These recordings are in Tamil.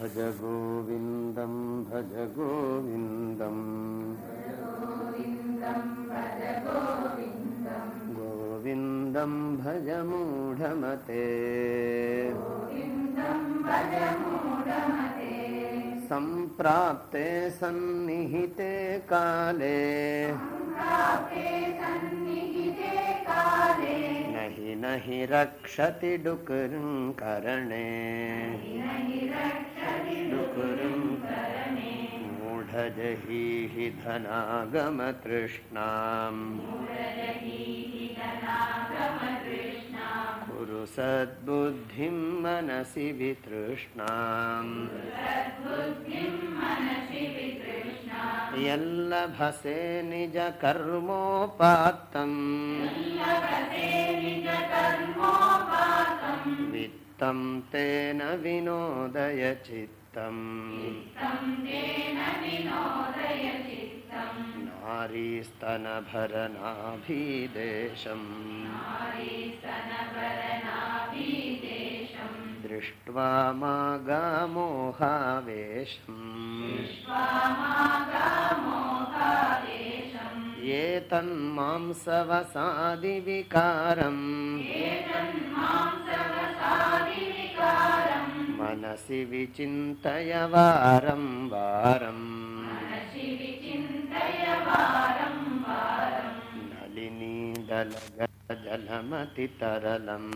भज गोविन्दं भज गोविन्दम् गोविन्दं भज मूढमते। सम्प्राप्ते सन्निहिते काले नहि नहि रक्षति डुकुरुं करणे। डुकुरुं धनागम धनागमतृष्णाम् कुरु सद्बुद्धिं मनसि वितृष्णाम् यल्लभसे निजकर्मोपात्तम् वित्तं तेन विनोदय चित्तम् नारीस्तनभरनाभिदेशम् दृष्ट्वा मागामोहावेशम्। ये तन्मांसवसादिविकारम् मनसि विचिन्तय वारं वारम् नलिनीदलगजलमतितरलम्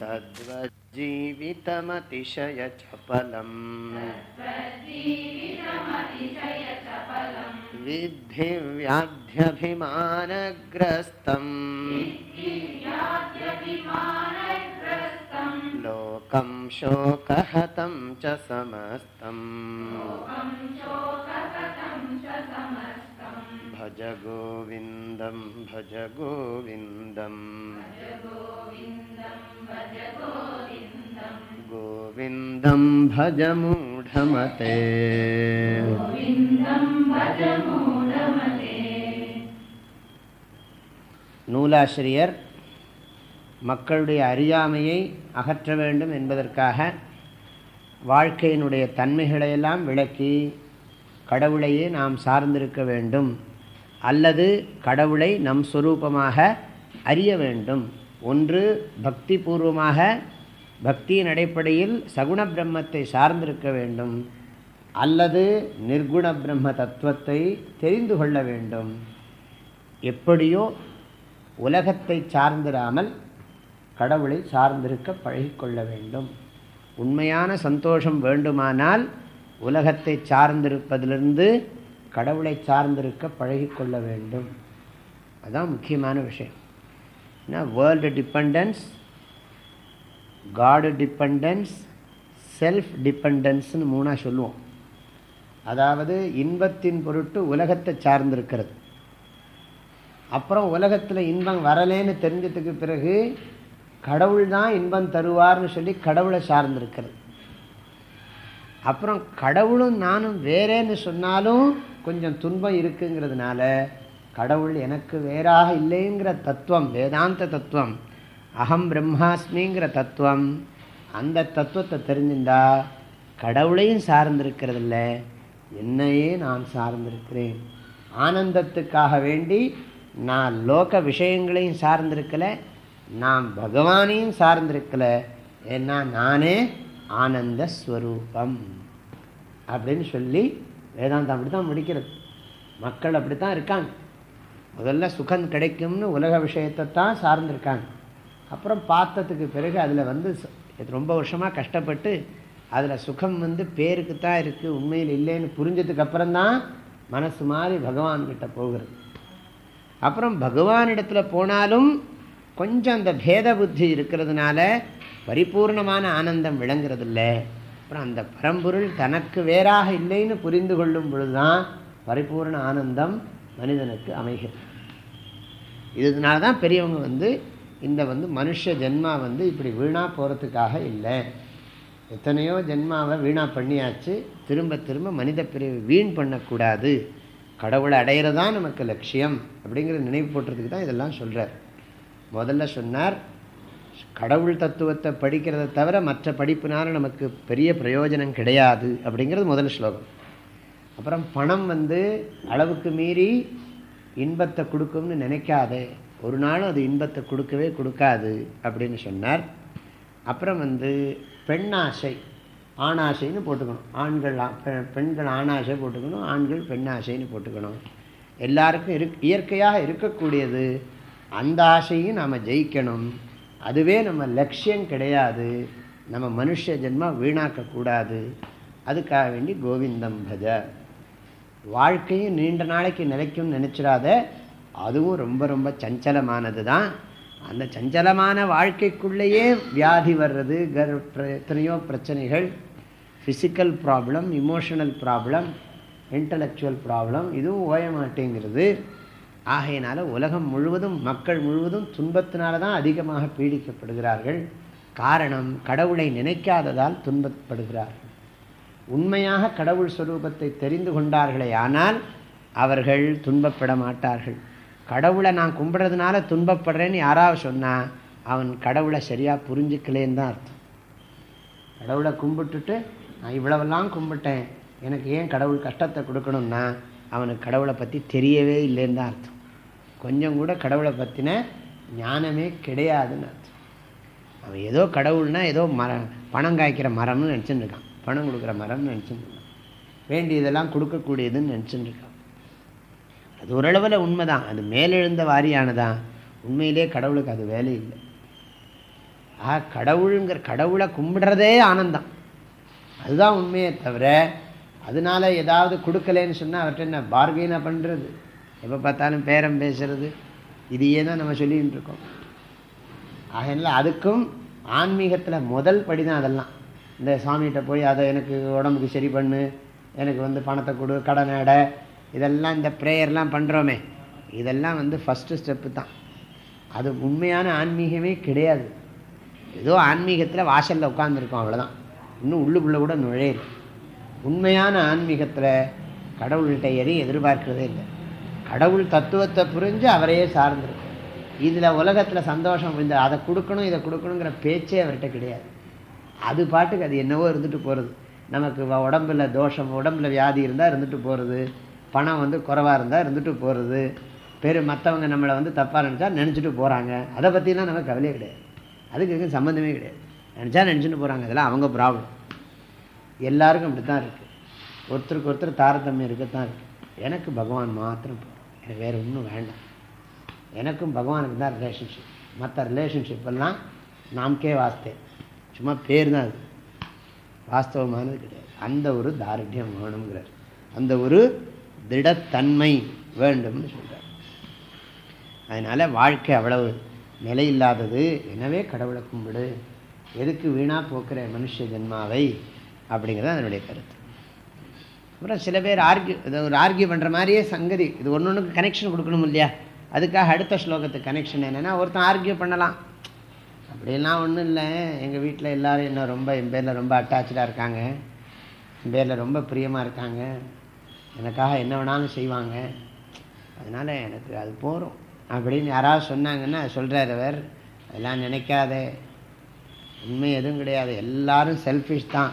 तद्वज्जीवितमतिशयचपलम्। विद्धि व्याध्यभिमानग्रस्तम् लोकं शोकहतं च समस्तम् भज गोविन्दं भज गोविन्दम् गोविन्दं भज मूढमते நூலாசிரியர் மக்களுடைய அறியாமையை அகற்ற வேண்டும் என்பதற்காக வாழ்க்கையினுடைய தன்மைகளையெல்லாம் விளக்கி கடவுளையே நாம் சார்ந்திருக்க வேண்டும் அல்லது கடவுளை நம் சொரூபமாக அறிய வேண்டும். ஒன்று பக்தி பூர்வமாக பக்தியின் அடிப்படையில் சகுண பிரம்மத்தை சார்ந்திருக்க வேண்டும். அல்லது நிர்குண பிரம்ம தத்துவத்தை தெரிந்து கொள்ள வேண்டும். எப்படியோ உலகத்தை சார்ந்திராமல் கடவுளை சார்ந்திருக்க பழகிக்கொள்ள வேண்டும். உண்மையான சந்தோஷம் வேண்டுமானால் உலகத்தை சார்ந்திருப்பதிலிருந்து கடவுளை சார்ந்திருக்க பழகிக்கொள்ள வேண்டும். அதுதான் முக்கியமான விஷயம். ஏன்னா world dependence god dependence self டிபெண்டன்ஸ்னு மூணாக சொல்லுவோம். அதாவது இன்பத்தின் பொருட்டு உலகத்தை சார்ந்திருக்கிறது. அப்புறம் உலகத்தில் இன்பம் வரலேன்னு தெரிஞ்சதுக்கு பிறகு கடவுள் தான் இன்பம் தருவார்னு சொல்லி கடவுளை சார்ந்திருக்கிறது. அப்புறம் கடவுளும் நானும் வேறேன்னு சொன்னாலும் கொஞ்சம் துன்பம் இருக்குங்கிறதுனால கடவுள் எனக்கு வேறாக இல்லைங்கிற தத்துவம் வேதாந்த தத்துவம் அகம் பிரம்மாஸ்மிங்கிற தத்துவம் அந்த தத்துவத்தை தெரிஞ்சுட்டா கடவுளையும் சார்ந்திருக்கிறதில்ல என்னையே நான் சார்ந்திருக்கிறேன். ஆனந்தத்துக்காக வேண்டி நான் லோக விஷயங்களையும் சார்ந்திருக்கல நான் பகவானையும் சார்ந்திருக்கலை ஏன்னா நானே ஆனந்த ஸ்வரூபம் அப்படின்னு சொல்லி வேதாந்தம் அப்படி தான் முடிக்கிறது. மக்கள் அப்படி தான் இருக்காங்க. முதல்ல சுகம் கிடைக்கும்னு உலக விஷயத்தை தான் சார்ந்திருக்காங்க. அப்புறம் பார்த்ததுக்கு பிறகு அதில் வந்து ரொம்ப வருஷமாக கஷ்டப்பட்டு அதில் சுகம் வந்து பேருக்கு தான் இருக்குது உண்மையில் இல்லைன்னு புரிஞ்சதுக்கு அப்புறம்தான் மனசு மாதிரி பகவான்கிட்ட போகிறது. அப்புறம் பகவானிடத்தில் போனாலும் கொஞ்சம் அந்த பேத புத்தி இருக்கிறதுனால பரிபூர்ணமான ஆனந்தம் விளங்குறதில்ல. அப்புறம் அந்த பரம்பொருள் தனக்கு வேறாக இல்லைன்னு புரிந்து கொள்ளும் பொழுதுதான் பரிபூர்ண ஆனந்தம் மனிதனுக்கு அமைகிறது. இதனால தான் பெரியவங்க வந்து இந்த வந்து மனுஷ ஜென்மா வந்து இப்படி வீணாக போகிறதுக்காக இல்லை. எத்தனையோ ஜென்மாவை வீணாக பண்ணியாச்சு. திரும்ப திரும்ப மனித பிரிவு வீண் பண்ணக்கூடாது. கடவுளை அடையிறதான் நமக்கு லட்சியம். அப்படிங்கிற நினைவு போட்டுறதுக்கு தான் இதெல்லாம் சொல்கிறார் முதல்ல சொன்னார் கடவுள் தத்துவத்தை படிக்கிறத தவிர மற்ற படிப்புனால நமக்கு பெரிய பிரயோஜனம் கிடையாது அப்படிங்கிறது முதல் ஸ்லோகம். அப்புறம் பணம் வந்து அளவுக்கு மீறி இன்பத்தை கொடுக்கும்னு நினைக்காதே. ஒரு நாளும் அது இன்பத்தை கொடுக்கவே கொடுக்காது அப்படின்னு சொன்னார். அப்புறம் வந்து பெண்ணாசை ஆணாசைன்னு போட்டுக்கணும். ஆண்கள் பெண்கள் ஆணாசை போட்டுக்கணும் ஆண்கள் பெண்ணாசைன்னு போட்டுக்கணும். எல்லாருக்கும் இரு இயற்கையாக இருக்கக்கூடியது. அந்த ஆசையும் நாம் ஜெயிக்கணும். அதுவே நம்ம லட்சியம் கிடையாது. நம்ம மனுஷ ஜென்மா வீணாக்கக்கூடாது. அதுக்காக வேண்டி கோவிந்தம் பஜ. வாழ்க்கையும் நீண்ட நாளைக்கு நிலைக்கும்னு நினச்சிடாத. அதுவும் ரொம்ப ரொம்ப சஞ்சலமானது தான் அந்த சஞ்சலமான வாழ்க்கைக்குள்ளேயே வியாதி வர்றது கர் எத்தனையோ பிரச்சனைகள் physical problem emotional problem intellectual problem இதுவும் ஓய மாட்டேங்கிறது ஆகையினால உலகம் முழுவதும் மக்கள் முழுவதும் துன்பத்தினால தான் அதிகமாக பீடிக்கப்படுகிறார்கள். காரணம் கடவுளை நினைக்காததால் துன்பப்படுகிறார்கள். உண்மையாக கடவுள் ஸ்வரூபத்தை தெரிந்து கொண்டார்களே ஆனால் அவர்கள் துன்பப்பட மாட்டார்கள். கடவுளை நான் கும்பிட்றதுனால துன்பப்படுறேன்னு யாராவது சொன்னால் அவன் கடவுளை சரியாக புரிஞ்சுக்கலேன்னு தான் அர்த்தம். கடவுளை கும்பிட்டுட்டு நான் இவ்வளவெல்லாம் கும்பிட்டேன் எனக்கு ஏன் கடவுள் கஷ்டத்தை கொடுக்கணும்னா அவனுக்கு கடவுளை பற்றி தெரியவே இல்லைன்னு தான் அர்த்தம். கொஞ்சம் கூட கடவுளை பற்றின ஞானமே கிடையாதுன்னு அர்த்தம். அவன் ஏதோ கடவுள்னா ஏதோ மரம் பணம் காய்க்கிற மரம்னு நினச்சின்னு இருக்கான் பணம் கொடுக்குற மரம்னு நினச்சின்னு இருக்கான் வேண்டியதெல்லாம் கொடுக்கக்கூடியதுன்னு நினச்சின்னு இருக்கான் அது ஓரளவில் உண்மை தான் அது மேலெழுந்த வாரியானதான் உண்மையிலே கடவுளுக்கு அது வேலை இல்லை ஆ கடவுளுங்கிற கடவுளை கும்பிடுறதே ஆனந்தம். அதுதான் உண்மையே தவிர அதனால ஏதாவது கொடுக்கலன்னு சொன்னால் அவர்கிட்ட என்ன பார்கெயினாக பண்ணுறது எப்போ பார்த்தாலும் பேரம் பேசுறது. இதையே தான் நம்ம சொல்லிகிட்டு இருக்கோம். ஆகல அதுக்கும் ஆன்மீகத்தில் முதல் படி தான் அதெல்லாம். இந்த சாமிகிட்ட போய் அதை எனக்கு உடம்புக்கு சரி பண்ணு எனக்கு வந்து பணத்தை கொடு கடன் அடை இதெல்லாம் இந்த ப்ரேயர்லாம் பண்ணுறோமே இதெல்லாம் வந்து ஃபஸ்ட்டு ஸ்டெப்பு தான். அது உண்மையான ஆன்மீகமே கிடையாது. ஏதோ ஆன்மீகத்தில் வாசலில் உட்காந்துருக்கோம் அவ்வளோதான் இன்னும் உள்ளுக்குள்ளே கூட நுழையல. உண்மையான ஆன்மீகத்தில் கடவுள்கிட்ட எதையும் எதிர்பார்க்கிறதே இல்லை. கடவுள் தத்துவத்தை புரிஞ்சு அவரையே சார்ந்திருக்கும். இதில் உலகத்தில் சந்தோஷம் இந்த அதை கொடுக்கணும் இதை கொடுக்கணுங்கிற பேச்சே அவர்கிட்ட கிடையாது. அது பாட்டுக்கு அது என்னவோ இருந்துட்டு போகிறது நமக்கு உடம்புல தோஷம் உடம்புல வியாதி இருந்தால் இருந்துட்டு போகிறது பணம் வந்து குறவாக இருந்தால் இருந்துட்டு போகிறது பேர் மற்றவங்க நம்மளை வந்து தப்பாக நினச்சா நினச்சிட்டு போகிறாங்க அதை பற்றிலாம் நமக்கு கவலையே கிடையாது. அதுக்கு எதுவும் சம்மந்தமே கிடையாது. நினச்சா நினச்சிட்டு போகிறாங்க இதெல்லாம் அவங்க ப்ராப்ளம் எல்லாருக்கும் அப்படி தான் இருக்குது ஒருத்தருக்கு ஒருத்தர் தாரதமியம் இருக்கத்தான் இருக்குது எனக்கு பகவான் மாத்திரம் எனக்கு வேறு ஒன்றும் வேண்டாம். எனக்கும் பகவானுக்கு தான் ரிலேஷன்ஷிப் மற்ற ரிலேஷன்ஷிப் எல்லாம் நாம்கே வாஸ்தே. சும்மா பேர் தான் அது. வாஸ்தவமானது கிடையாது. அந்த ஒரு தாரிட்யம் வேணுங்கிறார் அந்த ஒரு திடத்தன்மை வேண்டும்னு சொல்கிறார் அதனால் வாழ்க்கை அவ்வளவு நிலை இல்லாதது எனவே கடவுளை கும்பிடு. எதுக்கு வீணாக போக்குற மனுஷ ஜென்மாவை? அப்படிங்கிறது அதனுடைய கருத்து. அப்புறம் சில பேர் ஆர்கியூ இது ஒரு ஆர்கியூ பண்ணுற மாதிரியே சங்கதி இது ஒன்று ஒன்றுக்கு கனெக்ஷன் கொடுக்கணும் இல்லையா? அதுக்காக அடுத்த ஸ்லோகத்துக்கு கனெக்ஷன் என்னென்னா ஒருத்தன் ஆர்கியூ பண்ணலாம். அப்படிலாம் ஒன்றும் இல்லை. எங்கள் வீட்டில் எல்லோரும் இன்னும் ரொம்ப என் பேரில் ரொம்ப அட்டாச்சாக இருக்காங்க. என் பேரில் ரொம்ப பிரியமாக இருக்காங்க. எனக்காக என்ன வேணாலும் செய்வாங்க. அதனால் எனக்கு அது போகிறோம் அப்படின்னு யாராவது சொன்னாங்கன்னா சொல்கிறார் அவர். அதெல்லாம் நினைக்காத. உண்மை எதுவும் கிடையாது. எல்லோரும் செல்ஃபிஷ் தான்.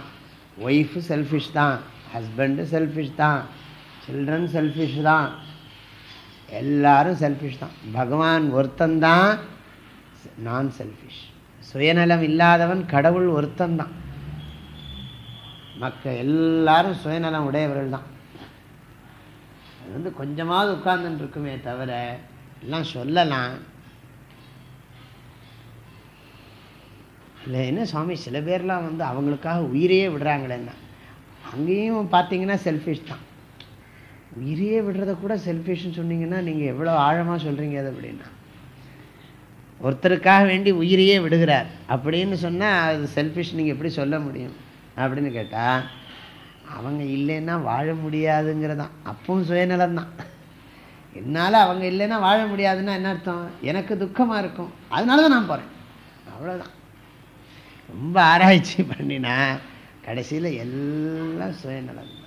ஒய்ஃபு செல்ஃபிஷ் தான். ஹஸ்பண்டு செல்ஃபிஷ் தான் சில்ட்ரன் செல்ஃபிஷ் தான் எல்லாரும் செல்ஃபிஷ் தான். பகவான் ஒருத்தந்தான் நான் செல்ஃபிஷ் சுயநலம் இல்லாதவன் கடவுள் ஒருத்தந்தான் மக்கள் எல்லாரும் சுயநலம் உடையவர்கள் தான். அது வந்து கொஞ்சமாவது உட்கார்ந்துட்டு இருக்குமே தவிர எல்லாம் சொல்லலாம். இல்லை என்ன சுவாமி சில பேர்லாம் வந்து அவங்களுக்காக உயிரையே விடுறாங்களேன்னா. அங்கேயும் பார்த்தீங்கன்னா செல்ஃபிஷ் தான். உயிரையே விடுறத கூட செல்ஃபிஷ்னு சொன்னீங்கன்னா நீங்கள் எவ்வளோ ஆழமாக சொல்கிறீங்க அது அப்படின்னா. ஒருத்தருக்காக வேண்டி உயிரையே விடுகிறார் அப்படின்னு சொன்னால் அது செல்ஃபிஷ் நீங்கள் எப்படி சொல்ல முடியும்? அப்படின்னு கேட்டால் அவங்க இல்லைன்னா வாழ முடியாதுங்கிறதான். அப்பவும் சுயநலம் தான். என்னால் அவங்க இல்லைன்னா வாழ முடியாதுன்னா என்ன அர்த்தம்? எனக்கு துக்கமாக இருக்கும். அதனால தான் நான் போகிறேன் அவ்வளோதான் ரொம்ப ஆராய்ச்சி பண்ணினா கடைசியில் எல்லாம் சுயநலம்.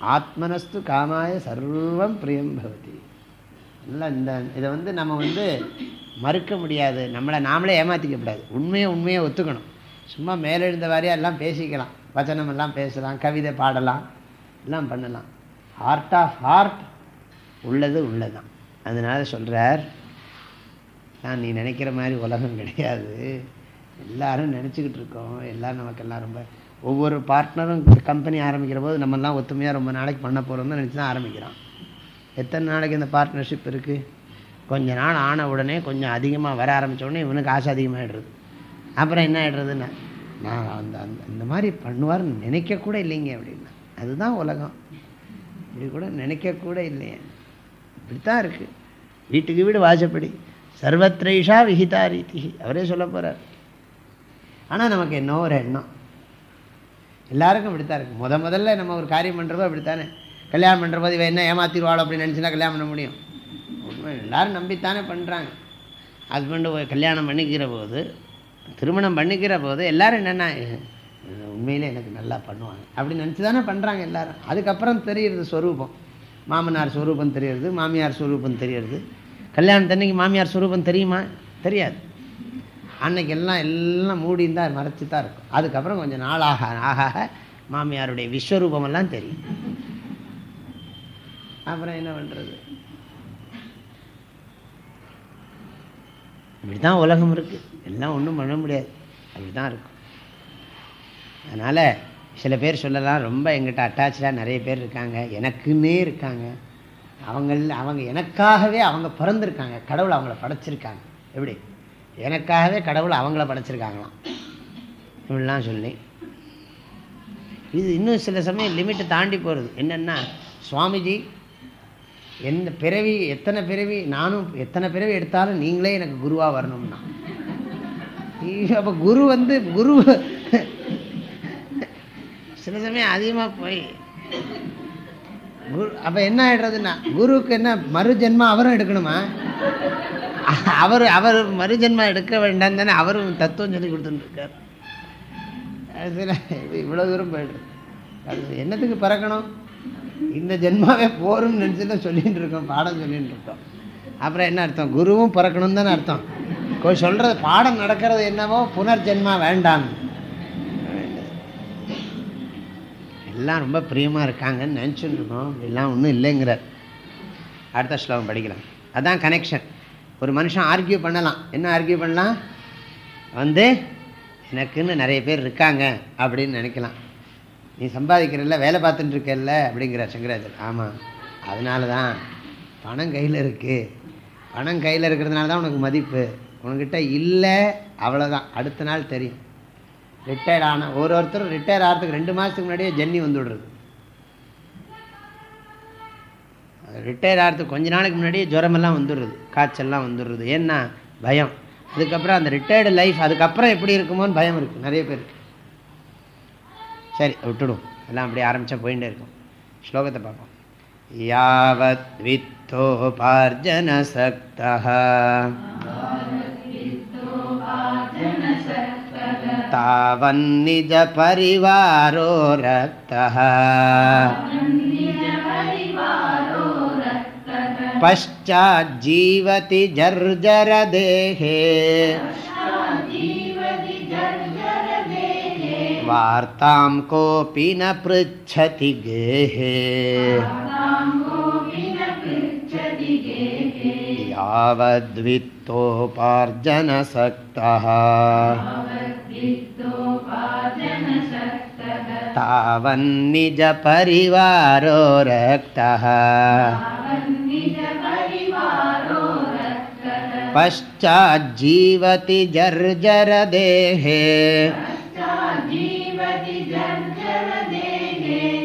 ஆத்மனஸ்து காமாய சர்வம் பிரியம் பவதி. நல்லா இந்த இதை வந்து நம்ம வந்து மறுக்க முடியாது. நம்மளை நாமளே ஏமாற்றிக்கப்படாது உண்மையை உண்மையை ஒத்துக்கணும். சும்மா மேலெழுந்த வாரியாக எல்லாம் பேசிக்கலாம். வச்சனம் எல்லாம் பேசலாம் கவிதை பாடலாம் எல்லாம் பண்ணலாம். ஹார்ட் ஆஃப் ஹார்ட் உள்ளது உள்ளதான் அதனால் சொல்கிறார் நான் நீ நினைக்கிற மாதிரி உலகம் கிடையாது. எல்லாரும் நினச்சிக்கிட்டு இருக்கோம். எல்லோரும் நமக்கெல்லாம் ரொம்ப ஒவ்வொரு பார்ட்னரும் கம்பெனி ஆரம்பிக்கிற போது நம்மெல்லாம் ஒத்துமையாக ரொம்ப நாளைக்கு பண்ண போகிறோம்னு நினச்சி தான் ஆரம்பிக்கிறான் எத்தனை நாளைக்கு இந்த பார்ட்னர்ஷிப் இருக்குது கொஞ்ச நாள் ஆன உடனே கொஞ்சம் அதிகமாக வர ஆரம்பித்த உடனே இவனுக்கு ஆசை அதிகமாகிடுறது அப்புறம் என்ன ஆகிடுறதுன்னா நான் அந்த அந்த இந்த மாதிரி பண்ணுவார்னு நினைக்கக்கூட இல்லைங்க அப்படின்னா. அதுதான் உலகம். இப்படி கூட நினைக்கக்கூட இல்லையே. இப்படித்தான் இருக்குது வீட்டுக்கு வீடு வாசப்படி. சர்வத்ரேஷா விஹிதா ரீதி அவரே சொல்ல போகிறார் ஆனால் நமக்கு என்ன ஒரு எண்ணம்? எல்லாருக்கும் இப்படித்தான் இருக்குது முத முதல்ல நம்ம ஒரு காரியம் பண்ணுறப்போ அப்படித்தானே கல்யாணம் பண்ணுற இவன் என்ன ஏமாத்திடுவாள் அப்படின்னு நினச்சினா கல்யாணம் பண்ண முடியும். உண்மை எல்லோரும் நம்பித்தானே பண்ணுறாங்க ஹஸ்பண்டு கல்யாணம் பண்ணிக்கிற போது திருமணம் பண்ணிக்கிற போது எல்லோரும் என்னென்னா உண்மையிலே எனக்கு நல்லா பண்ணுவாங்க. அப்படின்னு நினச்சி தானே பண்ணுறாங்க எல்லோரும். அதுக்கப்புறம் தெரியுறது ஸ்வரூபம் மாமனார் ஸ்வரூபம் தெரியுறது மாமியார் ஸ்வரூபம் தெரியுறது. கல்யாணத்தன்னைக்கு மாமியார் ஸ்வரூபம் தெரியுமா? தெரியாது. அன்னைக்கு எல்லாம் எல்லாம் மூடின்னு தான் மறைச்சி தான் இருக்கும். அதுக்கப்புறம் கொஞ்சம் நாளாக ஆக மாமியாருடைய விஸ்வரூபமெல்லாம் தெரியும். அப்புறம் என்ன பண்ணுறது இப்படி தான் உலகம் இருக்குது எல்லாம் ஒன்றும் பண்ண முடியாது. அப்படி தான் இருக்கும். அதனால் சில பேர் சொல்லலாம் ரொம்ப எங்கிட்ட அட்டாச்சாக நிறைய பேர் இருக்காங்க. எனக்குன்னே இருக்காங்க. அவங்கள அவங்க எனக்காகவே அவங்க பிறந்திருக்காங்க. கடவுள் அவங்கள படைச்சிருக்காங்க. எப்படி? எனக்காகவே கடவுள் அவங்கள படைச்சிருக்காங்களாம். இப்படிலாம் சொல்லி. இது இன்னும் சில சமயம் லிமிட்டை தாண்டி போகிறது என்னென்னா சுவாமிஜி என்ன பிறவி எத்தனை பிறவி நானும் எத்தனை பிறவி எடுத்தாலும் நீங்களே எனக்கு குருவாக வரணும்னா. அப்போ குரு வந்து குரு சில சமயம் அதிகமாக போய் குரு அப்போ என்ன ஆகிடுறதுன்னா குருவுக்கு என்ன மறு ஜென்மா அவரும் எடுக்கணுமா? அவர் அவர் மறுஜென்மா எடுக்க வேண்டாம் தானே அவரும் தத்துவம் சொல்லி கொடுத்துட்டுருக்கார். அதில் இவ்வளோ தூரம் போயிடுது அது என்னத்துக்கு பறக்கணும்? இந்த ஜென்மாவே போரும் நினச்சி தான் சொல்லிகிட்டு இருக்கோம் பாடம் சொல்லிகிட்டு இருக்கோம் அப்புறம் என்ன அர்த்தம்? குருவும் பிறக்கணும் தானே அர்த்தம். சொல்கிறது பாடம் நடக்கிறது என்னவோ புனர்ஜென்மா வேண்டாம். எல்லாம் ரொம்ப பிரியமாக இருக்காங்கன்னு நினச்சிட்டு இருக்கோம் எல்லாம் ஒன்றும் இல்லைங்கிறார். அடுத்த ஸ்லோகம் படிக்கலாம். அதான் கனெக்ஷன் ஒரு மனுஷன் ஆர்கியூ பண்ணலாம். என்ன ஆர்கியூ பண்ணலாம்? வந்து எனக்குன்னு நிறைய பேர் இருக்காங்க அப்படின்னு நினைக்கலாம். நீ சம்பாதிக்கிறல்ல வேலை பார்த்துட்டு இருக்கல்ல அப்படிங்கிற சங்கராஜர் ஆமாம் அதனால தான் பணம் கையில் இருக்குது பணம் கையில் இருக்கிறதுனால தான் உனக்கு மதிப்பு. உனக்கிட்ட இல்லை அவ்வளோதான் அடுத்த நாள் தெரியும். ரிட்டையர்ட் ஆன ஒரு ஒருத்தரும் ரிட்டையர் ஆகிறதுக்கு ரெண்டு மாதத்துக்கு முன்னாடியே ஜென்னி வந்து விடுறது. ரிட்டையர் ஆகிறதுக்கு கொஞ்ச நாளைக்கு முன்னாடியே ஜுரமெல்லாம் வந்துடுறது காய்ச்சல்லாம் வந்துடுறது ஏன்னா பயம் அதுக்கப்புறம் அந்த ரிட்டையர்டு லைஃப் அதுக்கப்புறம் எப்படி இருக்குமோன்னு பயம் இருக்குது நிறைய பேருக்கு சரி விட்டுடும் எல்லாம் அப்படி ஆரம்பித்தா போயிட்டே இருக்கும் ஸ்லோகத்தை பார்ப்போம் யாவத் வித்தோபார்ஜன சக்தா तावन्निज परिवारो रक्तः पश्चाज्जीवति जर्जरदेहे। वार्तां कोऽपि न पृच्छति गेहे। यावद्वित्तोपार्जनसक्तः। तावन्निजपरिवारो रक्तः पश्चाज्जीवति जर्जरदेहे।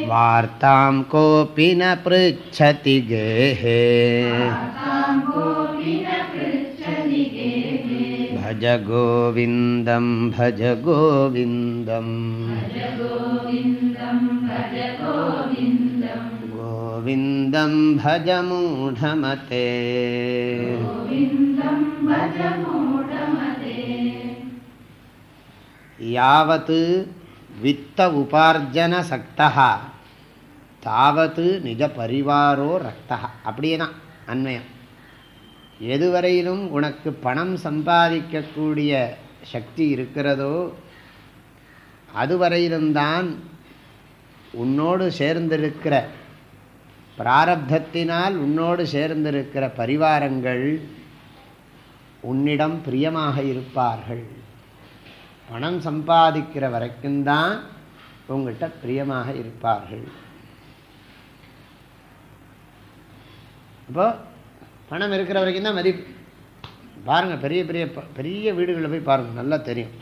वार्तां कोऽपि न पृच्छति गेहे। भज गोविन्दं भज गोविन्दम् गोविन्दं भज मूढमते யாவத்து வித்த உபார்ஜன சக்தா தாவத்து நிஜ பரிவாரோ ரக்தா அப்படியே தான் அன்மயம் எதுவரையிலும் உனக்கு பணம் சம்பாதிக்கக்கூடிய சக்தி இருக்கிறதோ அதுவரையிலும்தான் உன்னோடு சேர்ந்திருக்கிற பிராரப்தத்தினால் உன்னோடு சேர்ந்திருக்கிற பரிவாரங்கள் உன்னிடம் பிரியமாக இருப்பார்கள். பணம் சம்பாதிக்கிற வரைக்கும்தான் உங்கள்கிட்ட பிரியமாக இருப்பார்கள். இப்போது பணம் இருக்கிற வரைக்கும் தான் மதிப்பு. பாருங்கள் பெரிய பெரிய பெரிய வீடுகளில் போய் பாருங்கள் நல்லா தெரியும்.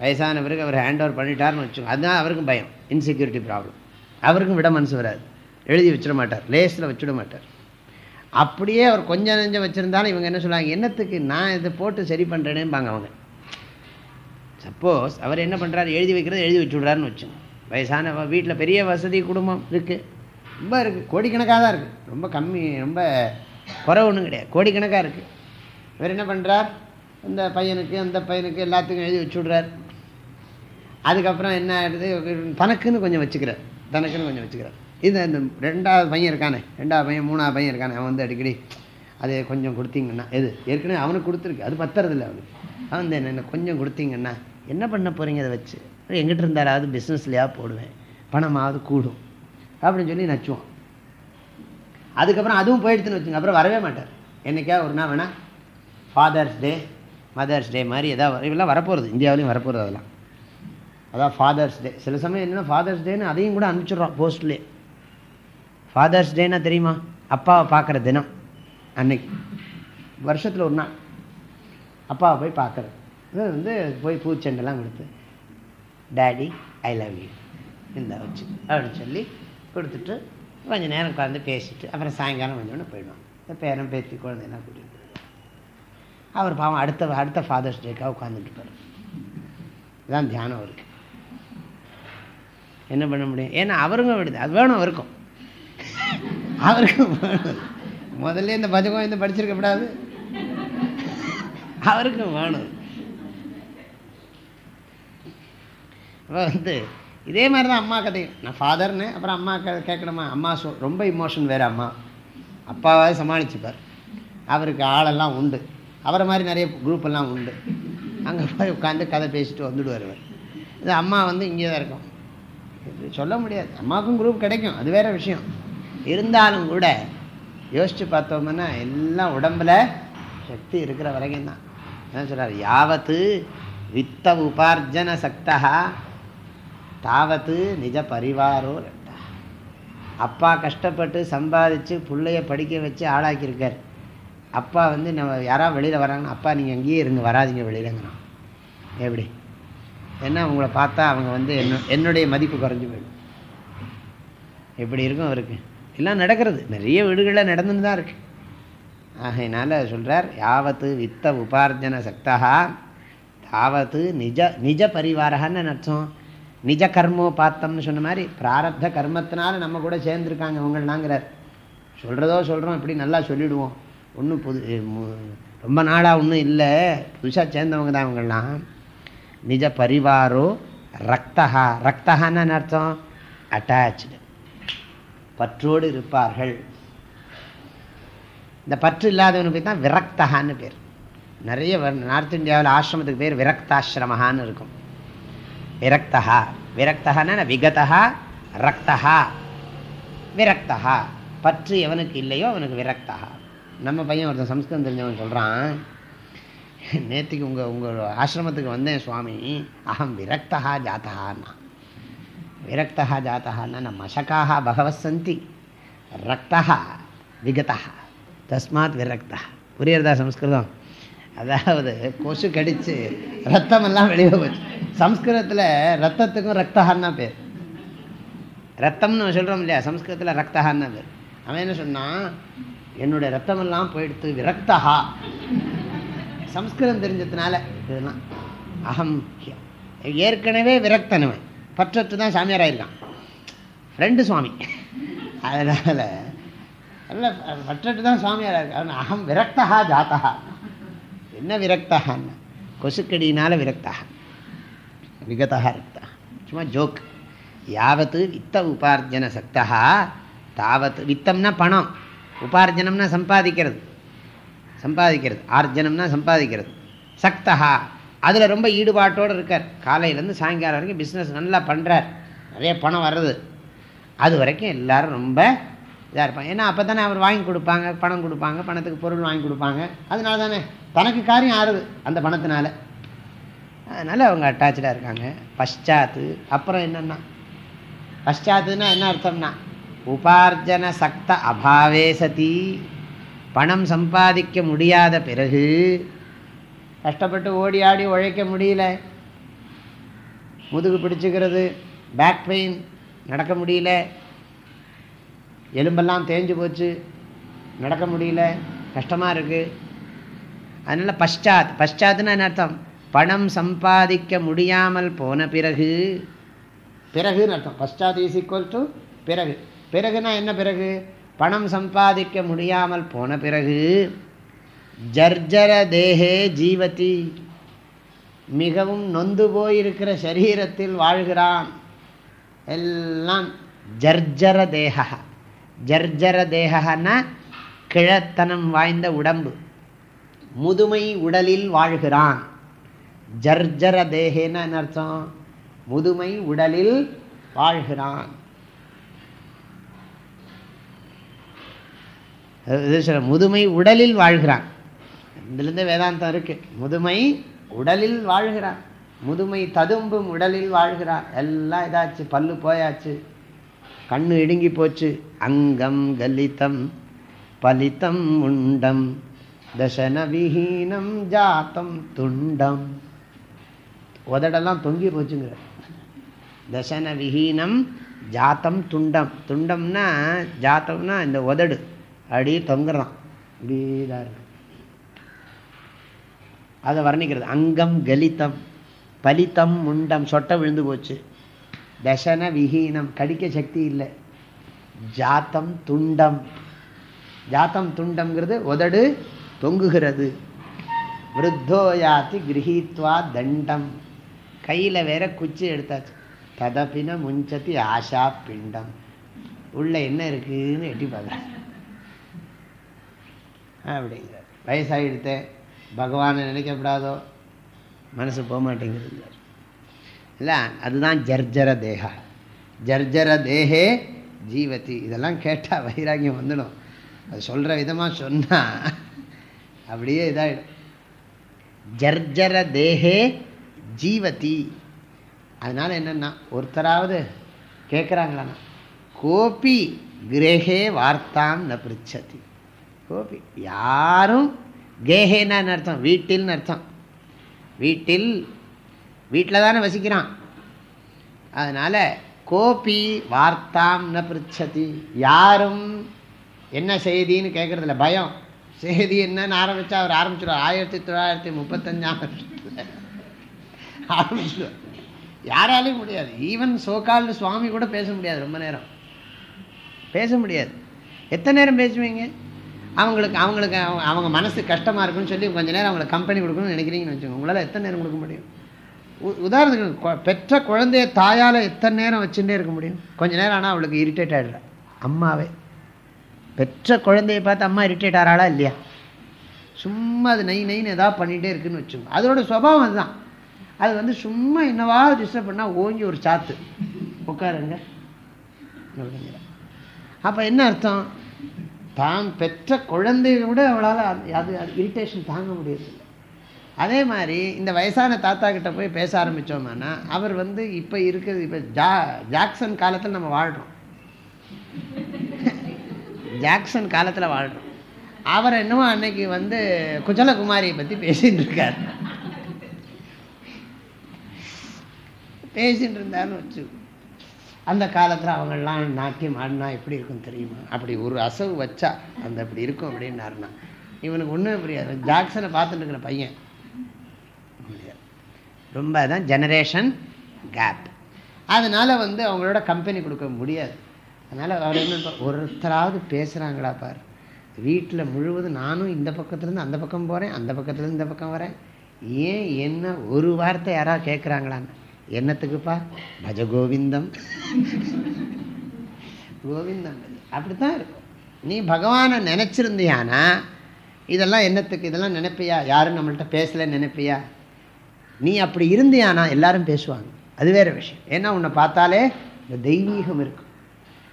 வயசான பிறகு அவர் ஹேண்ட் ஓவர் பண்ணிட்டார்னு வச்சுக்கோங்க. அதுதான் அவருக்கும் பயம். இன்செக்யூரிட்டி ப்ராப்ளம் அவருக்கும் விட மனசு வராது. எழுதி வச்சிட மாட்டார். லேஸில் வச்சுட மாட்டார். அப்படியே அவர் கொஞ்சம் நெஞ்சம் வச்சுருந்தாலும் இவங்க என்ன சொல்லுவாங்க? என்னத்துக்கு நான் இதை போட்டு சரி பண்ணுறேனேம்பாங்க அவங்க. சப்போஸ் அவர் என்ன பண்ணுறாரு எழுதி வைக்கிறத எழுதி வச்சு விட்றாருன்னு வச்சோம் வயசான வீட்டில் பெரிய வசதி குடும்பம் இருக்குது ரொம்ப இருக்குது கோடிக்கணக்காக தான் இருக்குது ரொம்ப கம்மி ரொம்ப குறை ஒன்றும் கிடையாது. கோடிக்கணக்காக இருக்குது இவர் என்ன பண்ணுறார் இந்த பையனுக்கு அந்த பையனுக்கு எல்லாத்துக்கும் எழுதி வச்சு விட்றார் அதுக்கப்புறம் என்ன ஆகிடுது தனக்குன்னு கொஞ்சம் வச்சுக்கிறார். தனக்குன்னு கொஞ்சம் வச்சுக்கிறார். இது இந்த ரெண்டாவது பையன் இருக்கானே ரெண்டாவது பையன் மூணாவது பையன் இருக்கானே அவன் வந்து அடிக்கடி அது கொஞ்சம் கொடுத்தீங்கன்னா எது ஏற்கனவே அவனுக்கு கொடுத்துருக்கு அது பத்துறதில்ல அவனுக்கு. அவன் என்ன கொஞ்சம் கொடுத்தீங்கன்னா என்ன பண்ண போகிறீங்க அதை வச்சு? எங்கிட்ட இருந்தாலாவது பிஸ்னஸ்லையா போடுவேன் பணமாவது கூடும் அப்படின்னு சொல்லி நச்சுவோம் அதுக்கப்புறம் அதுவும் போயிடுத்துன்னு வச்சுங்க அப்புறம் வரவே மாட்டார். என்றைக்கா ஒரு நாள் வேணால் ஃபாதர்ஸ் டே மதர்ஸ் டே மாதிரி எதாவது இவெல்லாம் வரப்போகிறது இந்தியாவிலையும் வரப்போகிறது அதெல்லாம். அதான் ஃபாதர்ஸ் டே சில சமயம் என்னென்னா ஃபாதர்ஸ் டேன்னு அதையும் கூட அனுப்பிச்சிடுறோம் போஸ்ட்லேயே ஃபாதர்ஸ் டேன்னா தெரியுமா? அப்பாவை பார்க்குற தினம். அன்னைக்கு. வருஷத்தில் ஒரு நாள். அப்பாவை போய் பார்க்குறது. இது வந்து போய் பூச்செண்டெல்லாம் கொடுத்து டேடி ஐ லவ் யூ இந்த வச்சு. அப்படின்னு சொல்லி கொடுத்துட்டு கொஞ்சம் நேரம் உட்காந்து பேசிட்டு அப்புறம் சாயங்காலம் வந்தோடனே போயிடுவான் இந்த பேரன் பேத்தி குழந்தையெல்லாம் கூட்டிகிட்டு அவர் பாவம் அடுத்த அடுத்த ஃபாதர்ஸ் டேக்காக உட்காந்துட்டு இருப்பார். இதுதான் தியானம் அவருக்கு. என்ன பண்ண முடியும்? ஏன்னா அவருங்க விடுது. அது வேணும் அவருக்கும். அவருக்கும் முதல்ல இந்த பஜகம் இந்த படிச்சிருக்கப்படாது அவருக்கும் வேணும். வந்து இதே மாதிரி தான் அம்மா கதையும். நான் ஃபாதர்னு அப்புறம் அம்மா க கேட்கணுமா? அம்மா சொ ரொம்ப இமோஷன் வேறு அம்மா. அப்பாவாவது சமாளிச்சுப்பார் அவருக்கு ஆளெல்லாம் உண்டு. அவரை மாதிரி நிறைய குரூப் எல்லாம் உண்டு. அங்கே போய் உட்காந்து கதை பேசிட்டு வந்துடுவார் அவர் இது அம்மா வந்து இங்கே தான் இருக்கும் சொல்ல முடியாது. அம்மாவுக்கும் குரூப் கிடைக்கும். அது வேறு விஷயம். இருந்தாலும் கூட யோசித்து பார்த்தோம்னா எல்லாம் உடம்பில் சக்தி இருக்கிற வரைக்கும் தான். என்ன சொல்கிறார் யாவத்து வித்த உபார்ஜன சக்தா தாவத்து நிஜ பரிவாரோ ரெண்டா அப்பா கஷ்டப்பட்டு சம்பாதிச்சு பிள்ளைய படிக்க வச்சு ஆளாக்கியிருக்கார். அப்பா வந்து நம்ம யாராவது வெளியில் வராங்கன்னா அப்பா நீங்கள் அங்கேயே இருங்க வராதிங்க வெளியிலங்கிறான். எப்படி? ஏன்னா உங்களை பார்த்தா அவங்க வந்து என்ன என்னுடைய மதிப்பு குறைஞ்சி போயிடும். எப்படி இருக்கும் அவருக்கு? எல்லாம் நடக்கிறது. நிறைய வீடுகளில் நடந்துன்னு தான் இருக்குது ஆகையினால சொல்கிறார் யாவத்து வித்த உபார்ஜன சக்தா தாவத்து நிஜ நிஜ பரிவாரகான்னு அர்த்தம்? நிஜ கர்மோ பார்த்தோம்னு சொன்ன மாதிரி பிராரப்த கர்மத்தினால நம்ம கூட சேர்ந்துருக்காங்க அவங்களாங்கிறார் சொல்கிறதோ சொல்கிறோம் இப்படி நல்லா சொல்லிவிடுவோம் ஒன்றும் புது ரொம்ப நாளாக ஒன்றும் இல்லை. புதுசாக சேர்ந்தவங்க தான் அவங்களாம் நிஜ பரிவாரோ ரக்தகா ரக்தகான்னு அர்த்தம்? அட்டாச்சு பற்றோடு இருப்பார்கள். இந்த பற்று இல்லாதவனுக்கு தான் விரக்தகான்னு பேர். நிறைய நார்த் இந்தியாவில் ஆசிரமத்துக்கு பேர் விரக்தாசிரமஹான்னு இருக்கும். விரக்தகா. விரக்தகான விகதா ரக்தா விரக்தா பற்று எவனுக்கு இல்லையோ அவனுக்கு விரக்தா நம்ம பையன் ஒருத்தன் சம்ஸ்கிருதம் தெரிஞ்சவன் சொல்கிறான் நேற்றுக்கு உங்கள் உங்கள் ஆசிரமத்துக்கு வந்தேன் சுவாமி. அகம் விரக்தகா ஜாத்தகான்னா விரக்தா ஜாத்தகான்னா ந மசக்காக பகவத் சந்தி ரக்தா விகதா தஸ்மாத் விரக்தா புரியுறதா சம்ஸ்கிருதம்? அதாவது கொசு கடித்து ரத்தமெல்லாம் வெளியே போச்சு. சம்ஸ்கிருதத்தில் ரத்தத்துக்கும் ரத்தகான்னா பேர். ரத்தம்னு சொல்கிறோம் இல்லையா? சம்ஸ்கிருதத்தில் ரத்தகான்னா பேர். அவன் என்ன சொன்னான் என்னுடைய ரத்தமெல்லாம் போயிடுத்து விரக்தகா சம்ஸ்கிருதம் தெரிஞ்சதுனால இதெல்லாம். அகம் ஏற்கனவே விரக்தனவன் பற்றத்து தான் சாமியார் ஆயிருக்கான் ஃப்ரெண்டு சுவாமி. அதனால் நல்ல பற்றட்டு தான் சுவாமியார் இருக்கு அகம் விரக்தகா ஜாத்தகா என்ன விரக்தகான்னு கொசுக்கடியினால் விரக்தா. விகதா ரக்தா. சும்மா ஜோக் யாவத்து வித்த உபார்ஜன சக்தா. தாவத் வித்தம்னா பணம். உபார்ஜனம்னா சம்பாதிக்கிறது. சம்பாதிக்கிறது. ஆர்ஜனம்னா சம்பாதிக்கிறது. சக்தஹா அதில் ரொம்ப ஈடுபாட்டோடு இருக்கார். காலையிலேருந்து சாயங்காலம் வரைக்கும் பிஸ்னஸ் நல்லா பண்ணுறார் நிறைய பணம் வர்றது அது வரைக்கும் எல்லோரும் ரொம்ப இதாக இருப்பாங்க. ஏன்னா அப்போ தானே அவர் வாங்கி கொடுப்பாங்க பணம் கொடுப்பாங்க பணத்துக்கு பொருள் வாங்கி கொடுப்பாங்க. அதனால தானே. தனக்கு காரியம் ஆறுது அந்த பணத்தினால. அதனால் அவங்க அட்டாச்சாக இருக்காங்க. பஷாத்து அப்புறம் என்னென்னா? பஷாத்துன்னா என்ன அர்த்தம்னா? உபார்ஜன சக்த அபாவே சதி பணம் சம்பாதிக்க முடியாத பிறகு கஷ்டப்பட்டு ஓடி ஆடி உழைக்க முடியல. முதுகு பிடிச்சிக்கிறது பேக் பெயின் நடக்க முடியல. எலும்பெல்லாம் தேஞ்சு போச்சு நடக்க முடியல. கஷ்டமாக இருக்குது அதனால் பஷ்டாத் பஷ்டாத்துன்னு என்ன அர்த்தம்? பணம் சம்பாதிக்க முடியாமல் போன பிறகு பிறகுன்னு அர்த்தம். பஷ்டாத் இஸ் ஈக்குவல் டு பிறகு. பிறகுனா என்ன பிறகு? பணம் சம்பாதிக்க முடியாமல் போன பிறகு ஜர்ஜர தேகே ஜீவதி. மிகவும் நொந்து போயிருக்கிற சரீரத்தில் வாழ்கிறான். எல்லாம் ஜர்ஜர தேகா ஜர்ஜர தேகன்னா கிழத்தனம் வாய்ந்த உடம்பு. முதுமை உடலில் வாழ்கிறான். ஜர்ஜர தேகேன்னு அர்த்தம்? முதுமை உடலில் வாழ்கிறான். முதுமை உடலில் வாழ்கிறான். இதுலேருந்து வேதாந்தம் இருக்குது முதுமை உடலில் வாழ்கிறான். முதுமை ததும்பும் உடலில் வாழ்கிறான். எல்லாம் இதாச்சு பல்லு போயாச்சு. கண்ணு இடுங்கி போச்சு. அங்கம் கலித்தம் பலித்தம் உண்டம். தசனவிஹீனம் ஜாத்தம் துண்டம். உதடெல்லாம் தொங்கி போச்சுங்கிற. தசன விஹீனம் ஜாத்தம் துண்டம். துண்டம்னா ஜாத்தம்னா இந்த உதடு. அப்படியே தொங்குறான். இப்படிதான் இருக்கு. அதை வர்ணிக்கிறது. அங்கம் கலித்தம் பலித்தம் முண்டம் சொட்டை விழுந்து போச்சு. தசன விஹீனம் கடிக்க சக்தி இல்லை. ஜாத்தம் துண்டம். ஜாத்தம் துண்டம்ங்கிறது உதடு தொங்குகிறது. விருத்தோ யாத்தி கிரகித்வா தண்டம். கையில் வேற குச்சி எடுத்தாச்சு. ததப்பின முஞ்சத்தி ஆஷா பிண்டம். உள்ள என்ன இருக்குதுன்னு எட்டி பார்க்குறேன் அப்படிங்கிறார். வயசாகிடுத்தேன் பகவானை நினைக்கப்படாதோ? மனசு போக மாட்டேங்குது. இல்லை அதுதான் ஜர்ஜர தேகா. ஜர்ஜர தேகே ஜீவதி. இதெல்லாம் கேட்டால் வைராக்கியம் வந்துடும். அது சொல்கிற விதமாக சொன்னால் அப்படியே இதாகிடும் ஜர்ஜர தேகே ஜீவதி. அதனால் என்னென்னா ஒருத்தராவது கேட்குறாங்களாண்ணா கோபி கிரேகே வார்த்தாம் ந பிரிச்சதி. கோபி யாரும் கேஹேன்னு அர்த்தம்? வீட்டில்னு அர்த்தம். வீட்டில் வீட்டில் தானே வசிக்கிறான். அதனால் கோபி வார்த்தாம் ந பிரிச்சதி. யாரும் என்ன செய்தின்னு கேட்குறதில்ல பயம். செய்தி என்னன்னு ஆரம்பித்தா அவர் ஆரம்பிச்சிடுவார் ஆயிரத்தி தொள்ளாயிரத்தி முப்பத்தஞ்சாம் ஆரம்பிச்சிடுவார் யாராலையும் முடியாது. ஈவன் சோகால் சுவாமி கூட பேச முடியாது ரொம்ப நேரம். பேச முடியாது. எத்தனை நேரம் பேசுவீங்க? அவங்களுக்கு அவங்களுக்கு அவங்க மனசு கஷ்டமாக இருக்குன்னு சொல்லி கொஞ்ச நேரம் அவங்களுக்கு கம்பெனி கொடுக்கணும்னு நினைக்கிறீங்கன்னு வச்சுக்கோங்க. உங்களால் எத்தனை நேரம் கொடுக்க முடியும்? உதாரணத்துக்கு பெற்ற குழந்தைய தாயால் எத்தனை நேரம் வச்சுட்டே இருக்க முடியும்? கொஞ்ச நேரம் ஆனால் அவளுக்கு இரிட்டேட் ஆகிடுற அம்மாவே. பெற்ற குழந்தைய பார்த்து அம்மா இரிட்டேட் ஆகிறாளா இல்லையா? சும்மா அது நை நைன்னு எதாவது பண்ணிகிட்டே இருக்குன்னு வச்சுக்கோங்க. அதோட சுபாவம் அதுதான். அது வந்து சும்மா என்னவா டிஸ்டர்ப் பண்ணால் ஓங்கி ஒரு சாத்து. உட்காருங்க. அப்போ என்ன அர்த்தம்? தான் பெற்ற குழந்தை விட அவளால் அது அது இரிட்டேஷன் தாங்க முடியறதில்லை. அதே மாதிரி இந்த வயசான தாத்தா கிட்ட போய் பேச ஆரம்பித்தோம்னா அவர் வந்து இப்போ இருக்கிறது இப்போ ஜா ஜாக்சன் காலத்தில் நம்ம வாழ்கிறோம் ஜாக்சன் காலத்தில் வாழ்கிறோம் அவர் என்னமோ அன்னைக்கு வந்து குஜலகுமாரியை பற்றி பேசிகிட்டு இருக்கார் பேசிகிட்டு இருந்தாருன்னு வச்சு அந்த காலத்தில் அவங்கெல்லாம் நாட்டியம் ஆடினா எப்படி இருக்கும் தெரியுமா? அப்படி ஒரு அசவு வச்சா அந்த அப்படி இருக்கும் அப்படின்னாருனா இவனுக்கு ஒன்றும் புரியாது. ஜாக்சனை பார்த்துட்டு இருக்கிற பையன். ரொம்ப தான் ஜெனரேஷன் கேப் அதனால் வந்து அவங்களோட கம்பெனி கொடுக்க முடியாது. அதனால் அவர் என்ன ஒருத்தராவது பேசுகிறாங்களா பார். வீட்டில் முழுவதும் நானும் இந்த பக்கத்துலேருந்து அந்த பக்கம் போகிறேன் அந்த பக்கத்துலேருந்து இந்த பக்கம் வரேன். ஏன் என்ன ஒரு வார்த்தை யாராவது கேட்குறாங்களான்னு என்னத்துக்குப்பா? பஜ கோவிந்தம். கோவிந்தம் அப்படித்தான் இருக்கும். நீ பகவானை நினச்சிருந்தியானா இதெல்லாம் என்னத்துக்கு இதெல்லாம் நினைப்பியா? யாரும் நம்மள்கிட்ட பேசலை நினைப்பியா? நீ அப்படி இருந்தியானா? எல்லாரும் பேசுவாங்க. அது வேற விஷயம். ஏன்னா உன்னை பார்த்தாலே இந்த தெய்வீகம் இருக்கும்.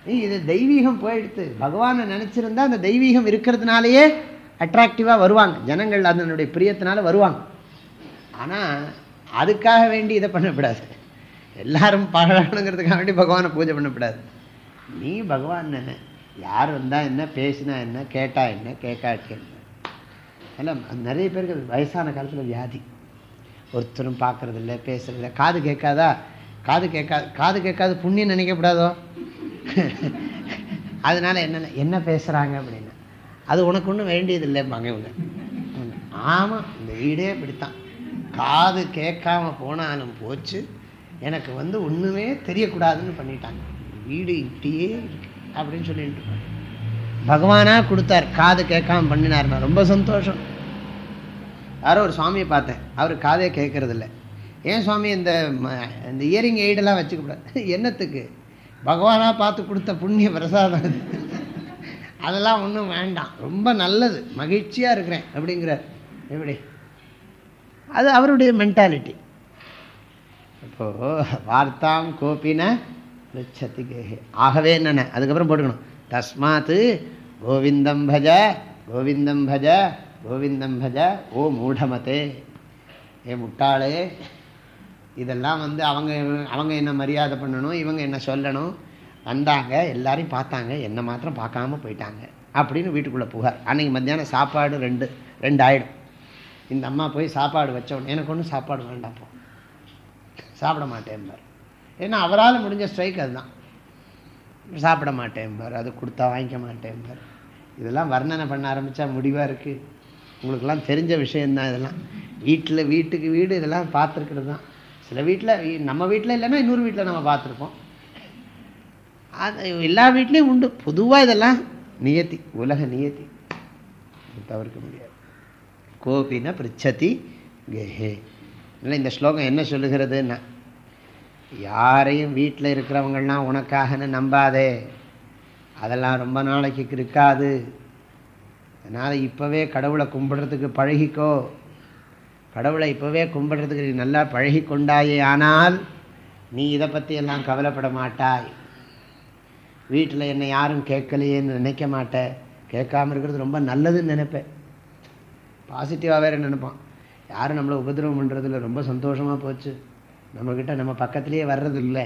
நீ இது தெய்வீகம் போயிடுத்து. பகவானை நினச்சிருந்தா அந்த தெய்வீகம் இருக்கிறதுனாலேயே அட்ராக்டிவாக வருவாங்க. ஜனங்கள் அதனுடைய பிரியத்தினால வருவாங்க. ஆனால் அதுக்காக வேண்டி இதை பண்ணக்கூடாது எல்லாரும் பாடணுங்கிறதுக்காக வேண்டி பகவானை பூஜை பண்ணக்கூடாது நீ பகவான் என்ன யார் வந்தால் என்ன பேசினா என்ன கேட்டா என்ன கேட்காட்டி என்ன. எல்லாம் நிறைய பேருக்கு வயசான காலத்தில் வியாதி. ஒருத்தரும் பார்க்கறதில்ல பேசுறதில்ல. காது கேட்காதா? காது கேட்காது காது கேட்காது புண்ணியம் நினைக்கக்கூடாதோ அதனால் என்ன என்ன பேசுகிறாங்க அப்படின்னா அது உனக்கு ஒன்றும் வேண்டியதில்லைம்பாங்க இவங்க. ஆமாம் இந்த வீடே இப்படித்தான் காது கேட்காம போனாலும் போச்சு. எனக்கு வந்து ஒன்றுமே தெரியக்கூடாதுன்னு பண்ணிட்டாங்க. வீடு இப்படியே இருக்கு அப்படின்னு சொல்லிட்டு பகவானாக கொடுத்தார். காது கேட்காம பண்ணினார்னா ரொம்ப சந்தோஷம். யாரோ ஒரு சுவாமியை பார்த்தேன். அவர் காதே கேட்கறதில்ல. ஏன் சுவாமி இந்த ம- இந்த இயரிங் எய்டெல்லாம் வச்சுக்கூடாது என்னத்துக்கு? பகவானாக பார்த்து கொடுத்த புண்ணிய பிரசாதம் அது. அதெல்லாம் ஒன்றும் வேண்டாம். ரொம்ப நல்லது. மகிழ்ச்சியாக இருக்கிறேன் அப்படிங்கிறார். எப்படி? அது அவருடைய மென்டாலிட்டி இப்போது வார்த்தாம் கோபின லட்சத்துக்கு ஆகவே என்னென்ன? அதுக்கப்புறம் போட்டுக்கணும். தஸ்மாத்து கோவிந்தம் பஜ கோவிந்தம் பஜ கோவிந்தம் பஜ ஓ மூடமதே. ஏ முட்டாளே. இதெல்லாம் வந்து அவங்க அவங்க என்ன மரியாதை பண்ணணும் இவங்க என்ன சொல்லணும். வந்தாங்க எல்லாரையும் பார்த்தாங்க என்னை மாத்திரம் பார்க்காம போயிட்டாங்க. அப்படின்னு வீட்டுக்குள்ளே புகார். அன்னைக்கு மத்தியானம் சாப்பாடு ரெண்டு ரெண்டு ஆயிடும் இந்த அம்மா போய் சாப்பாடு வச்சோன்னு எனக்கு ஒன்றும் சாப்பாடு வேண்டாம் போ சாப்பிட மாட்டேன்பார் ஏன்னா அவரால் முடிஞ்ச ஸ்ட்ரைக் அதுதான். சாப்பிட மாட்டேன்பார் அது கொடுத்தா வாங்கிக்க மாட்டேன்பார் இதெல்லாம் வர்ணனை பண்ண ஆரம்பித்தா முடிவாக இருக்குது உங்களுக்கெல்லாம் தெரிஞ்ச விஷயந்தான் இதெல்லாம். வீட்டில் வீட்டுக்கு வீடு இதெல்லாம் பார்த்துருக்கிறது தான் சில வீட்டில் நம்ம வீட்டில் இல்லைன்னா இன்னொரு வீட்டில் நம்ம பார்த்துருப்போம். அது எல்லா வீட்லேயும் உண்டு. பொதுவாக இதெல்லாம் நியத்தி உலக நியத்தி. தவிர்க்க முடியாது. கோபின பிரிச்சதி கேஹே. இல்லை இந்த ஸ்லோகம் என்ன சொல்லுகிறதுன்னா யாரையும் வீட்டில் இருக்கிறவங்கள்லாம் உனக்காகன்னு நம்பாதே. அதெல்லாம் ரொம்ப நாளைக்கு இருக்காது. அதனால் இப்போவே கடவுளை கும்பிடுறதுக்கு பழகிக்கோ. கடவுளை இப்போவே கும்பிடுறதுக்கு நீ நல்லா பழகி கொண்டாயே ஆனால் நீ இதை பற்றியெல்லாம் கவலைப்பட மாட்டாய். வீட்டில் என்னை யாரும் கேட்கலையேன்னு நினைக்க மாட்டேன் கேட்காம இருக்கிறது ரொம்ப நல்லதுன்னு நினைப்பேன். பாசிட்டிவாக வேறு நினைப்பான்? யாரும் நம்மளை உபதிரவம் பண்ணுறதில்ல ரொம்ப சந்தோஷமாக போச்சு? நம்மக்கிட்ட நம்ம பக்கத்துலேயே வர்றதில்லை.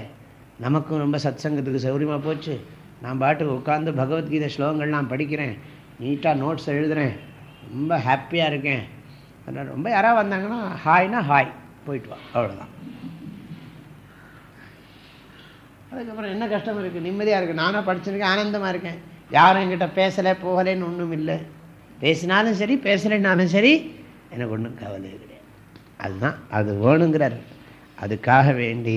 நமக்கும் ரொம்ப சத்சங்கத்துக்கு சௌரியமாக போச்சு. நான் பாட்டுக்கு உட்காந்து பகவத்கீதை ஸ்லோகங்கள் நான் படிக்கிறேன். நீட்டாக நோட்ஸ் எழுதுகிறேன் ரொம்ப ஹாப்பியாக இருக்கேன். அதனால் ரொம்ப யாராவது வந்தாங்கன்னா ஹாய்னா ஹாய் போயிட்டு வா. அவ்வளோதான் அதுக்கப்புறம் என்ன கஷ்டம் இருக்குது நிம்மதியாக இருக்குது நானும் படிச்சிருக்கேன் ஆனந்தமாக இருக்கேன். யாரும் என்கிட்ட பேசலை போகலைன்னு ஒன்றும் இல்லை. பேசினாலும் சரி பேசலைன்னாலும் சரி எனக்கு ஒன்றும் கவலை கிடையாது அதுதான் அது வேணுங்கிறார். அதுக்காக வேண்டி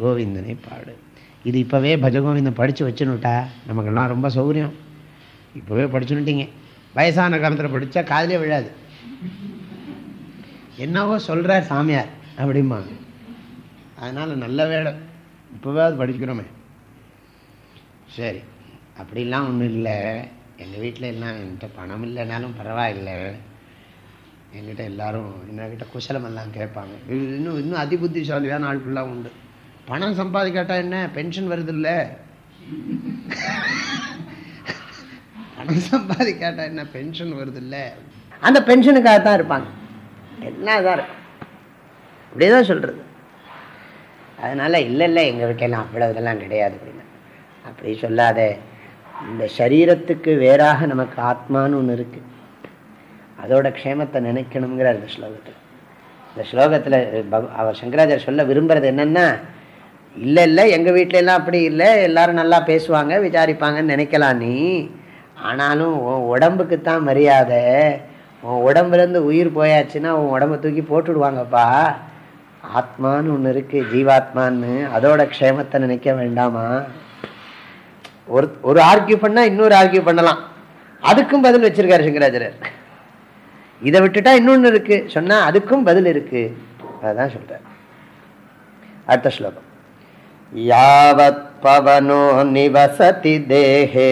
கோவிந்தனை பாடு. இது இப்போவே பஜகோவிந்தம் படித்து வச்சுன்னுட்டா நமக்கெல்லாம் ரொம்ப சௌகரியம் இப்போவே படிச்சுன்னுட்டீங்க. வயசான காலத்தில் படித்தா காதலே விழாது. என்னவோ சொல்கிறார் சாமியார் அப்படிம்பாங்க. அதனால் நல்ல வேலை. இப்போவே அது படிக்கிறோமே. சரி அப்படிலாம் ஒன்றும் இல்லை. எங்கள் வீட்டில் எல்லாம் என்கிட்ட பணம் இல்லைனாலும் பரவாயில்லை. என்கிட்ட எல்லாரும் என்கிட்ட குசலமெல்லாம் கேட்பாங்க. இன்னும் இன்னும் இன்னும் அதிபுத்திசாலியான ஃபுல்லாக உண்டு. பணம் சம்பாதிக்காட்டா என்ன? பென்ஷன் வருது இல்லை பணம் சம்பாதிக்காட்டா என்ன? பென்ஷன் வருது இல்லை அந்த பென்ஷனுக்காக தான் இருப்பாங்க. எல்லாம் இதாக இருக்கும் அப்படியே தான் சொல்கிறது அதனால் இல்லை இல்லை எங்கள் வீட்டிலலாம் அவ்வளோ இதெல்லாம் கிடையாது அப்படின்னு. அப்படி சொல்லாத. இந்த சரீரத்துக்கு வேறாக நமக்கு ஆத்மான்னு ஒன்று இருக்குது அதோட க்ஷேமத்தை நினைக்கணுங்கிறார் இந்த ஸ்லோகத்தில். இந்த ஸ்லோகத்தில் அவர் சங்கராச்சாரியர் சொல்ல விரும்புகிறது என்னென்னா இல்லை இல்லை எங்கள் வீட்டில எல்லாம் அப்படி இல்லை. எல்லாரும் நல்லா பேசுவாங்க விசாரிப்பாங்கன்னு நினைக்கலாம் நீ. ஆனாலும் உன் உடம்புக்கு தான் மரியாதை. உன் உடம்புலேருந்து உயிர் போயாச்சுன்னா உன் உடம்பை தூக்கி போட்டுடுவாங்கப்பா. ஆத்மான்னு ஒன்று இருக்குது ஜீவாத்மான்னு. அதோட க்ஷேமத்தை நினைக்க வேண்டாமா? ஒரு ஒரு ஆர்கியூ பண்ணால் இன்னொரு ஆர்கியூ பண்ணலாம் அதுக்கும் பதில் வச்சிருக்காரு சங்கராச்சாரியர் இதை விட்டுட்டா இன்னொன்று இருக்கு சொன்னா அதுக்கும் பதில் இருக்கு அதான் சொல்றார் அடுத்த ஸ்லோகம் யாவத் பவனோ நிவசதி தேஹே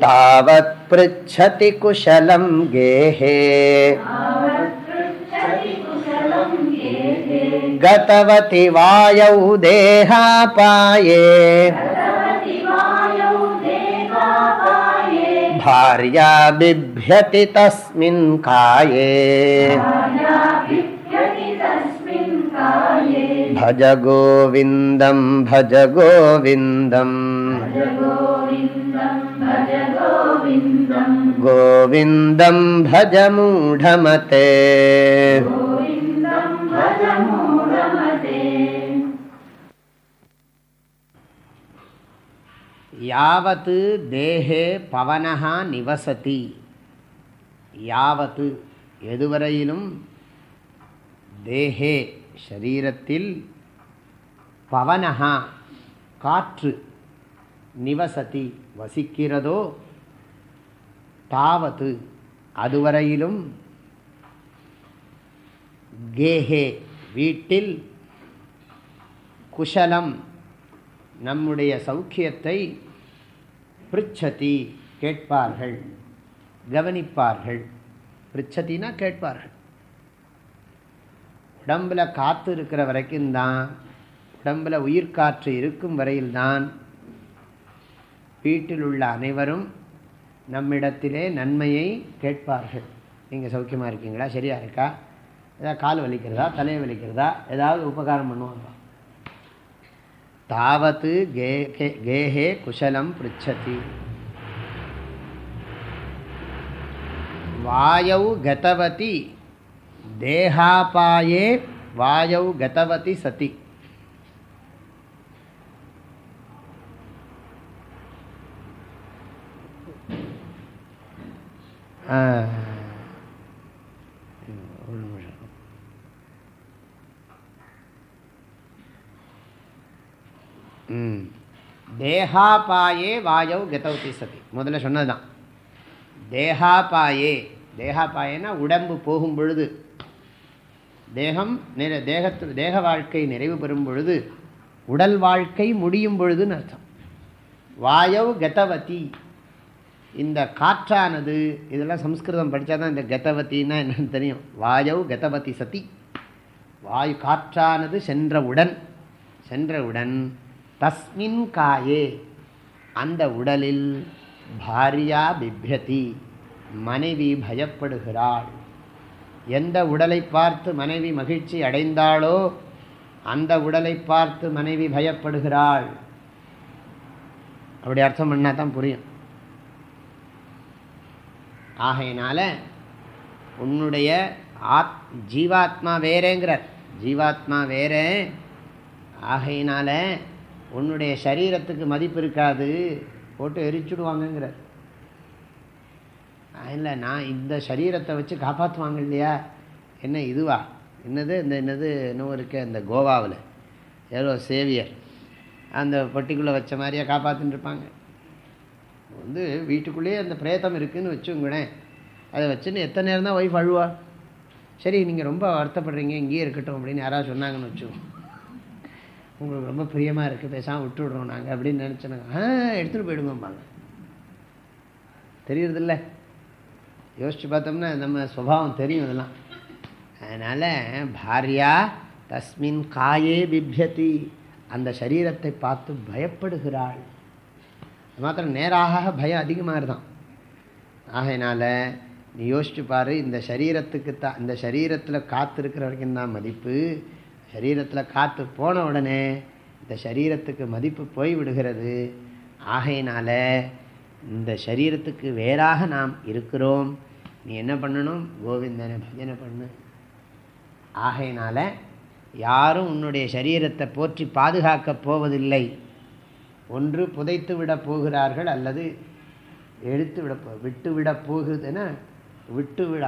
तावत् पृच्छति कुशलं गेहे गतवति वायौ देहापाये। भार्या बिभ्यति तस्मिन् काये। भज गोविन्दं भज गोविन्दम् गोविन्दं भज मूढमते யாவத்து தேகே பவனகா நிவசதி. யாவத்து எதுவரையிலும் தேகே ஷரீரத்தில் பவனகா காற்று நிவசதி வசிக்கிறதோ தாவது அதுவரையிலும் கேஹே வீட்டில் குஷலம் நம்முடைய சௌக்கியத்தை பிரிச்சதி கேட்பார்கள் கவனிப்பார்கள். பிரிச்சத்தினா கேட்பார்கள். உடம்பில் காற்று இருக்கிற வரைக்கும் தான் உடம்பில் உயிர்காற்று இருக்கும் வரையில்தான் வீட்டில் உள்ள அனைவரும் நம்மிடத்திலே நன்மையை கேட்பார்கள். நீங்கள் சௌக்கியமாக இருக்கீங்களா? சரியாக இருக்கா? ஏதாவது கால் வலிக்கிறதா தலையை வலிக்கிறதா ஏதாவது உபகாரம் பண்ணுவாங்க தாவத்து கேஹே குஷலம் பிருச்சதி. வாயவு கதவதி தேகாபாயே வாயவு கதவதி சதி. ஆ. தேகாபாயே வாயவ் கதவதி சதி. முதல்ல சொன்னது தான் தேகாபாயே. தேகாபாயேனா உடம்பு போகும் பொழுது. தேகம் நிற தேகத்து தேக வாழ்க்கை நிறைவு பெறும் பொழுது உடல் வாழ்க்கை முடியும் பொழுதுன்னு அர்த்தம். வாயவ் கதவதி. இந்த காற்றானது இதெல்லாம் சம்ஸ்கிருதம் படித்தா தான் இந்த கதவத்தின்னா என்னன்னு தெரியும். வாயவ் கதவதி சதி. வாயு காற்றானது சென்றவுடன் சென்றவுடன் தஸ்மின் காயே. அந்த உடலில் பாரியா பிப்யதி மனைவி பயப்படுகிறாள். எந்த உடலை பார்த்து மனைவி மகிழ்ச்சி அடைந்தாளோ அந்த உடலை பார்த்து மனைவி பயப்படுகிறாள். அப்படி அர்த்தம் பண்ணால் தான் புரியும். ஆகையினால உன்னுடைய ஆத் ஜீவாத்மா வேறேங்கிறார். ஜீவாத்மா வேறே. ஆகையினால உன்னுடைய சரீரத்துக்கு மதிப்பு இருக்காது. போட்டு எரிச்சுடுவாங்கங்கிறார். இல்லை நான் இந்த சரீரத்தை வச்சு காப்பாற்றுவாங்க இல்லையா? என்ன இதுவா? என்னது இந்த என்னது இன்னும் இருக்க இந்த கோவாவில். ஏதோ சேவியர். அந்த பொட்டிக்குள்ளே வச்ச மாதிரியே காப்பாற்றின்னு இருப்பாங்க. வந்து வீட்டுக்குள்ளேயே அந்த பிரேத்தம் இருக்குதுன்னு வச்சுங்களேன் அதை வச்சுன்னு எத்தனை நேரம் தான் ஒய்ஃப் அழுவா? சரி நீங்கள் ரொம்ப வருத்தப்படுறீங்க இங்கேயே இருக்கட்டும் அப்படின்னு யாராவது சொன்னாங்கன்னு வச்சுக்கோங்க. உங்களுக்கு ரொம்ப பிரியமாக இருக்குது பேசாமல் விட்டு விடுறோம் நாங்கள் அப்படின்னு நினச்சோனாங்க ஆ எடுத்துகிட்டு போயிடுங்கம்பாங்க தெரியறதில்ல. யோசித்து பார்த்தோம்னா நம்ம சுபாவம் தெரியும் இதெல்லாம் அதனால் பாரியா தஸ்மின் காயே பிப்யதி. அந்த சரீரத்தை பார்த்து பயப்படுகிறாள். அது மாத்திரம் நேராக பயம் அதிகமாக இருந்தான் ஆகையினால் நீ யோசிச்சு பாரு இந்த சரீரத்துக்கு தான் இந்த சரீரத்தில் காத்திருக்கிற இருக்கிற வரைக்கும் தான் மதிப்பு? சரீரத்தில் காற்று போன உடனே இந்த சரீரத்துக்கு மதிப்பு போய் விடுகிறது. ஆகையினால இந்த சரீரத்துக்கு வேறாக நாம் இருக்கிறோம். நீ என்ன பண்ணணும்? கோவிந்தனை பஜனை பண்ணு. ஆகையினால யாரும் உன்னுடைய சரீரத்தை போற்றி பாதுகாக்கப் போவதில்லை. ஒன்று புதைத்து விடப் போகிறார்கள் அல்லது எடுத்து விட விட்டு விட போகுதுன்னா விட்டு விட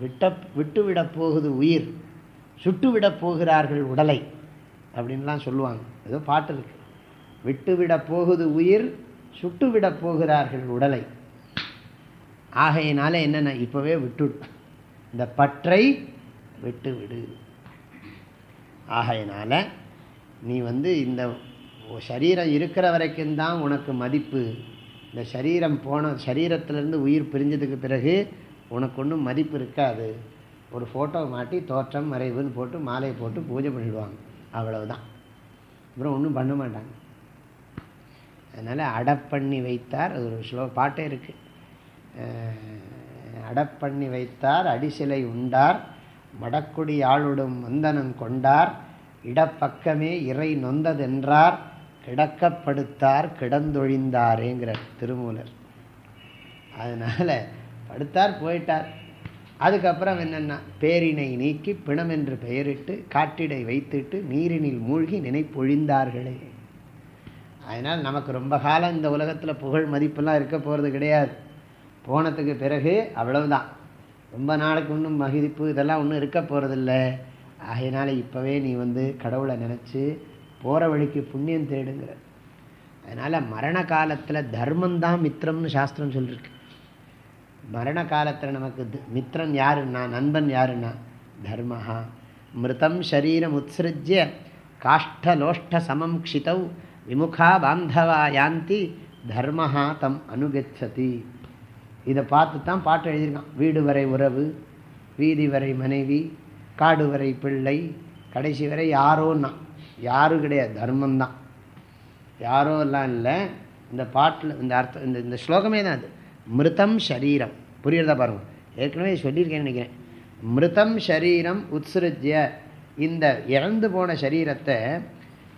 விட்ட விட்டு விட போகுது உயிர். சுட்டு போகிறார்கள் உடலை அப்படின்லாம் சொல்லுவாங்க. ஏதோ பாட்டு இருக்கு. விட்டு போகுது உயிர் சுட்டு போகிறார்கள் உடலை. ஆகையினால என்னென்ன? இப்போவே விட்டுடு. இந்த பற்றை விட்டு விடு ஆகையினால நீ வந்து இந்த சரீரம் இருக்கிற வரைக்கும் தான் உனக்கு மதிப்பு. இந்த சரீரம் போன சரீரத்திலேருந்து உயிர் பிரிஞ்சதுக்கு பிறகு உனக்கு ஒன்றும் மதிப்பு இருக்காது. ஒரு ஃபோட்டோ மாட்டி தோற்றம் மறைவுன்னு போட்டு மாலையை போட்டு பூஜை பண்ணிடுவாங்க. அவ்வளவுதான். அப்புறம் ஒன்றும் பண்ண மாட்டாங்க. அதனால் அடப்பண்ணி வைத்தார் அது ஒரு ஸ்லோ பாட்டே இருக்குது அடப்பண்ணி வைத்தார் அடிசிலை உண்டார் மடக்குடி ஆளுடும் வந்தனம் கொண்டார் இடப்பக்கமே இறை நொந்ததென்றார் கிடக்கப்படுத்தார் கிடந்தொழிந்தாரேங்கிறார் திருமூலர். அதனால் படுத்தார் போயிட்டார். அதுக்கப்புறம் என்னென்னா பேரினை நீக்கி பிணம் என்று பெயரிட்டு காட்டிடை வைத்துட்டு நீரினில் மூழ்கி நினைப்பொழிந்தார்களே. அதனால் நமக்கு ரொம்ப காலம் இந்த உலகத்தில் புகழ் மதிப்பெல்லாம் இருக்க போகிறது கிடையாது. போனதுக்கு பிறகு அவ்வளவுதான். ரொம்ப நாளுக்கு ஒன்றும் மகிழ்ப்பு இதெல்லாம் ஒன்றும் இருக்க போகிறதில்ல ஆகையினால இப்போவே நீ வந்து கடவுளை நினச்சி போகிற வழிக்கு புண்ணியம் தேடுங்கிற. அதனால் மரண காலத்தில் தர்மந்தான் மித்திரம்னு சாஸ்திரம் சொல்லியிருக்கு மரண காலத்தில் நமக்கு மித்திரன் யாருன்னா நண்பன் யாருன்னா தர்மஹா. மிருதம் சரீரம் உத்சிருஜ்ய காஷ்டலோஷ்ட சமம் க்ஷிதௌ விமுகா பாந்தவா யாந்தி தர்மஹா தம் அனுகச்சதி. இதை பார்த்து தான் பாட்டு எழுதியிருக்கான். வீடு வரை உறவு வீதி வரை மனைவி காடு வரை பிள்ளை கடைசி வரை யாரோன்னா. யாரும் கிடையாது தர்மந்தான் யாரோ எல்லாம் இல்லை. இந்த பாட்டில் இந்த அர்த்தம் இந்த இந்த ஸ்லோகமே தான் அது. மிருதம் ஷரீரம். புரியுறதா பாருங்கள் ஏற்கனவே சொல்லியிருக்கேன்னு நினைக்கிறேன். மிருதம் ஷரீரம் உத்சிருஜ்ய இந்த இறந்து போன சரீரத்தை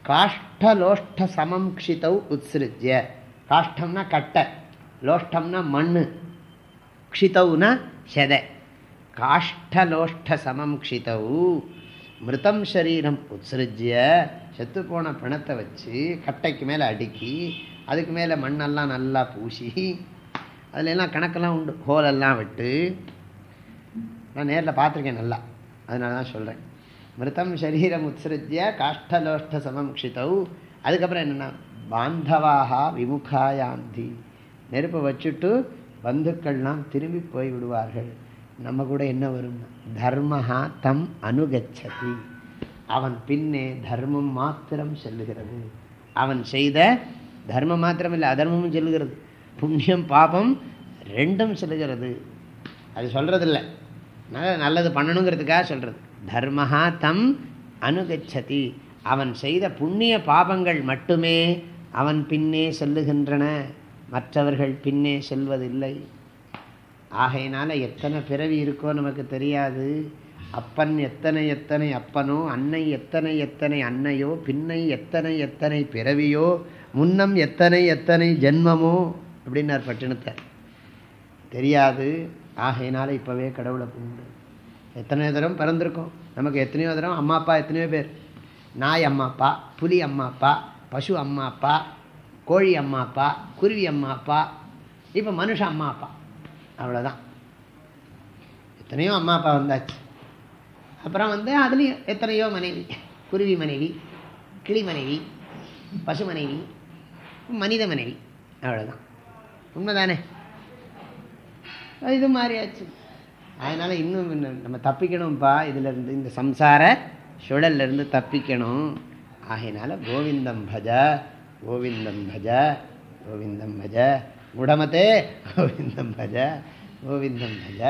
காஷ்டலோஷ்ட சமம் க்ஷிதவ் உத்சிருஜ்ய காஷ்டம்னா கட்டை லோஷ்டம்னா மண் க்ஷிதௌனா செதை. காஷ்டலோஷ்ட சமம் க்ஷிதௌ. மிருதம் சரீரம் உத்சிருஜ்ய செத்துப்போன பிணத்தை வச்சு கட்டைக்கு மேலே அடுக்கி அதுக்கு மேலே மண்ணெல்லாம் நல்லா பூசி அதில் எல்லாம் கணக்கெல்லாம் உண்டு. ஹோலெல்லாம் விட்டு நான் நேரில் பார்த்துருக்கேன் நல்லா. அதனால தான் சொல்கிறேன் மிருத்தம் சரீரம் உத்சிருஜ்ய காஷ்டலோஷ்ட சமம் அதுக்கப்புறம் என்னென்னா பாந்தவாகா விமுகாயாந்தி. நெருப்பை வச்சுட்டு பந்துக்கள்லாம் திரும்பி போய் விடுவார்கள். நம்ம கூட என்ன வரும்? தர்மஹா தம் அனுகச்சதி. அவன் பின்னே தர்மம் மாத்திரம் செல்லுகிறது. அவன் செய்த தர்மம் மாத்திரம் இல்லை அதர்மமும் செல்லுகிறது. புண்ணியம் பாபம் ரெண்டும் செல்லுகிறது அது சொல்கிறதில்ல நல்லது பண்ணணுங்கிறதுக்காக சொல்கிறது தர்மஹா தம் அனுகச்சதி. அவன் செய்த புண்ணிய பாபங்கள் மட்டுமே அவன் பின்னே செல்லுகின்றன. மற்றவர்கள் பின்னே செல்வதில்லை. ஆகையினால் எத்தனை பிறவி இருக்கோ நமக்கு தெரியாது. அப்பன் எத்தனை எத்தனை அப்பனோ அன்னை எத்தனை எத்தனை அன்னையோ பின்னை எத்தனை எத்தனை பிறவியோ முன்னம் எத்தனை எத்தனை ஜென்மமோ அப்படின்னார் பட்டினத்தை தெரியாது. ஆகையினால இப்போவே கடவுளை கும்பிடு. எத்தனையோ தரம் பிறந்திருக்கோம். நமக்கு எத்தனையோ தரம் அம்மா அப்பா எத்தனையோ பேர். நாய் அம்மா அப்பா புலி அம்மா அப்பா பசு அம்மா அப்பா கோழி அம்மா அப்பா குருவி அம்மா அப்பா இப்போ மனுஷ அம்மா அப்பா. அவ்வளோதான் எத்தனையோ அம்மா அப்பா வந்தாச்சு. அப்புறம் வந்து அதுலேயும் எத்தனையோ மனைவி. குருவி மனைவி கிளி மனைவி பசு மனைவி மனித மனைவி. அவ்வளோதான் உண்மைதானே? இது மாதிரியாச்சு அதனால் இன்னும் நம்ம தப்பிக்கணும்ப்பா இதிலேருந்து இந்த சம்சார சுழல்லேருந்து தப்பிக்கணும். ஆகையினால கோவிந்தம் பஜ கோவிந்தம் பஜ கோவிந்தம் பஜ. குடமத்தே கோவிந்தம் பஜ கோவிந்தம் பஜ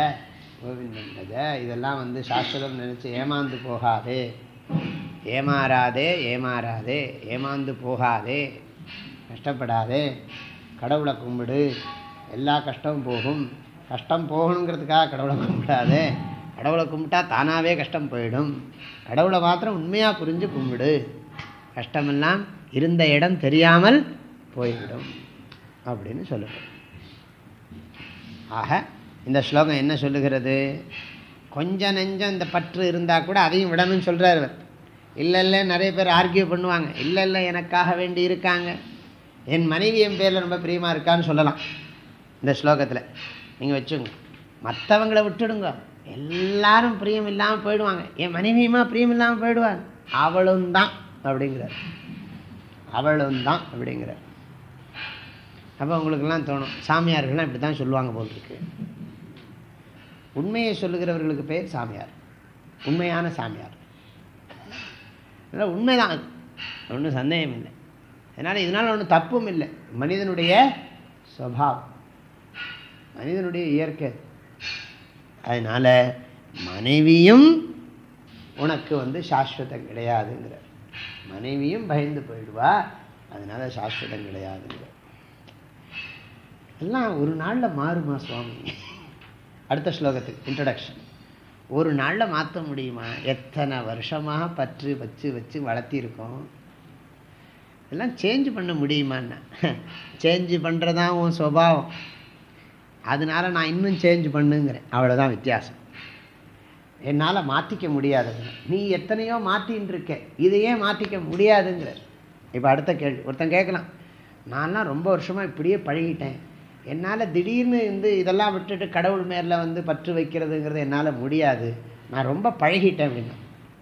கோவிந்தம் பஜ. இதெல்லாம் வந்து சாஸ்திரம் நினச்சி ஏமாந்து போகாதே. ஏமாறாதே ஏமாறாதே. ஏமாந்து போகாதே. கஷ்டப்படாதே. கடவுளை கும்பிடு. எல்லா கஷ்டமும் போகும். கஷ்டம் போகணுங்கிறதுக்காக கடவுளை கும்பிடாதே. கடவுளை கும்பிட்டா தானாகவே கஷ்டம் போயிடும். கடவுளை மாத்திரம் உண்மையாக புரிஞ்சு கும்பிடு. கஷ்டமெல்லாம் இருந்த இடம் தெரியாமல் போய்விடும் அப்படின்னு சொல்லுவோம் ஆக இந்த ஸ்லோகம் என்ன சொல்லுகிறது? கொஞ்சம் நெஞ்சம் இந்த பற்று இருந்தால் கூட அதையும் விடணும்னு சொல்கிறார் இல்லை இல்லை நிறைய பேர் ஆர்கியூ பண்ணுவாங்க. இல்லை இல்லை எனக்காக வேண்டி இருக்காங்க. என் மனைவி என் பேரில் ரொம்ப பிரியமாக இருக்கான்னு சொல்லலாம். இந்த ஸ்லோகத்தில். நீங்கள் வச்சுங்க. மற்றவங்களை விட்டுடுங்க. எல்லாரும் பிரியம் இல்லாமல் போயிடுவாங்க. என் மனைவியுமா பிரியம் இல்லாமல் போயிடுவாங்க. அவளும் தான் அப்படிங்கிறார். அவளும் தான் அப்படிங்கிறார். அப்போ உங்களுக்கெல்லாம் தோணும். சாமியார்கள்லாம் இப்படி தான் சொல்லுவாங்க போல் இருக்கு உண்மையை சொல்லுகிறவர்களுக்கு பேர் சாமியார். உண்மையான சாமியார். அதனால் உண்மைதான். ஒன்றும் சந்தேகம் இல்லை அதனால் இதனால் ஒன்றும் தப்பும் இல்லை. மனிதனுடைய சுவாவம் மனிதனுடைய இயற்கை. அதனால மனைவியும் உனக்கு வந்து சாஸ்வதம் கிடையாதுங்கிற மனைவியும் பயந்து போயிடுவா அதனால சாஸ்வதம் கிடையாதுங்கிற எல்லாம் ஒரு நாளில் மாறுமா சுவாமி? அடுத்த ஸ்லோகத்துக்கு இன்ட்ரடக்ஷன் ஒரு நாளில் மாற்ற முடியுமா? எத்தனை வருஷமாக பற்று வச்சு வச்சு வளர்த்திருக்கோம். எல்லாம் சேஞ்சு பண்ண முடியுமான்னா? சேஞ்சு பண்ணுறதான் உன் சுபாவம். அதனால நான் இன்னும் சேஞ்ச் பண்ணுங்கிறேன். அவ்வளோதான் வித்தியாசம். என்னால் மாற்றிக்க முடியாதுங்க. நீ எத்தனையோ மாற்றின்னு இருக்க. இதையே மாற்றிக்க முடியாதுங்கிற. இப்போ அடுத்த கேள்வி. ஒருத்தன் கேட்கலாம். நான்லாம் ரொம்ப வருஷமாக இப்படியே பழகிட்டேன். என்னால் திடீர்னு வந்து இதெல்லாம் விட்டுட்டு கடவுள் மேலே வந்து பற்று வைக்கிறதுங்கிறது என்னால் முடியாது. நான் ரொம்ப பழகிட்டேன் அப்படின்னா.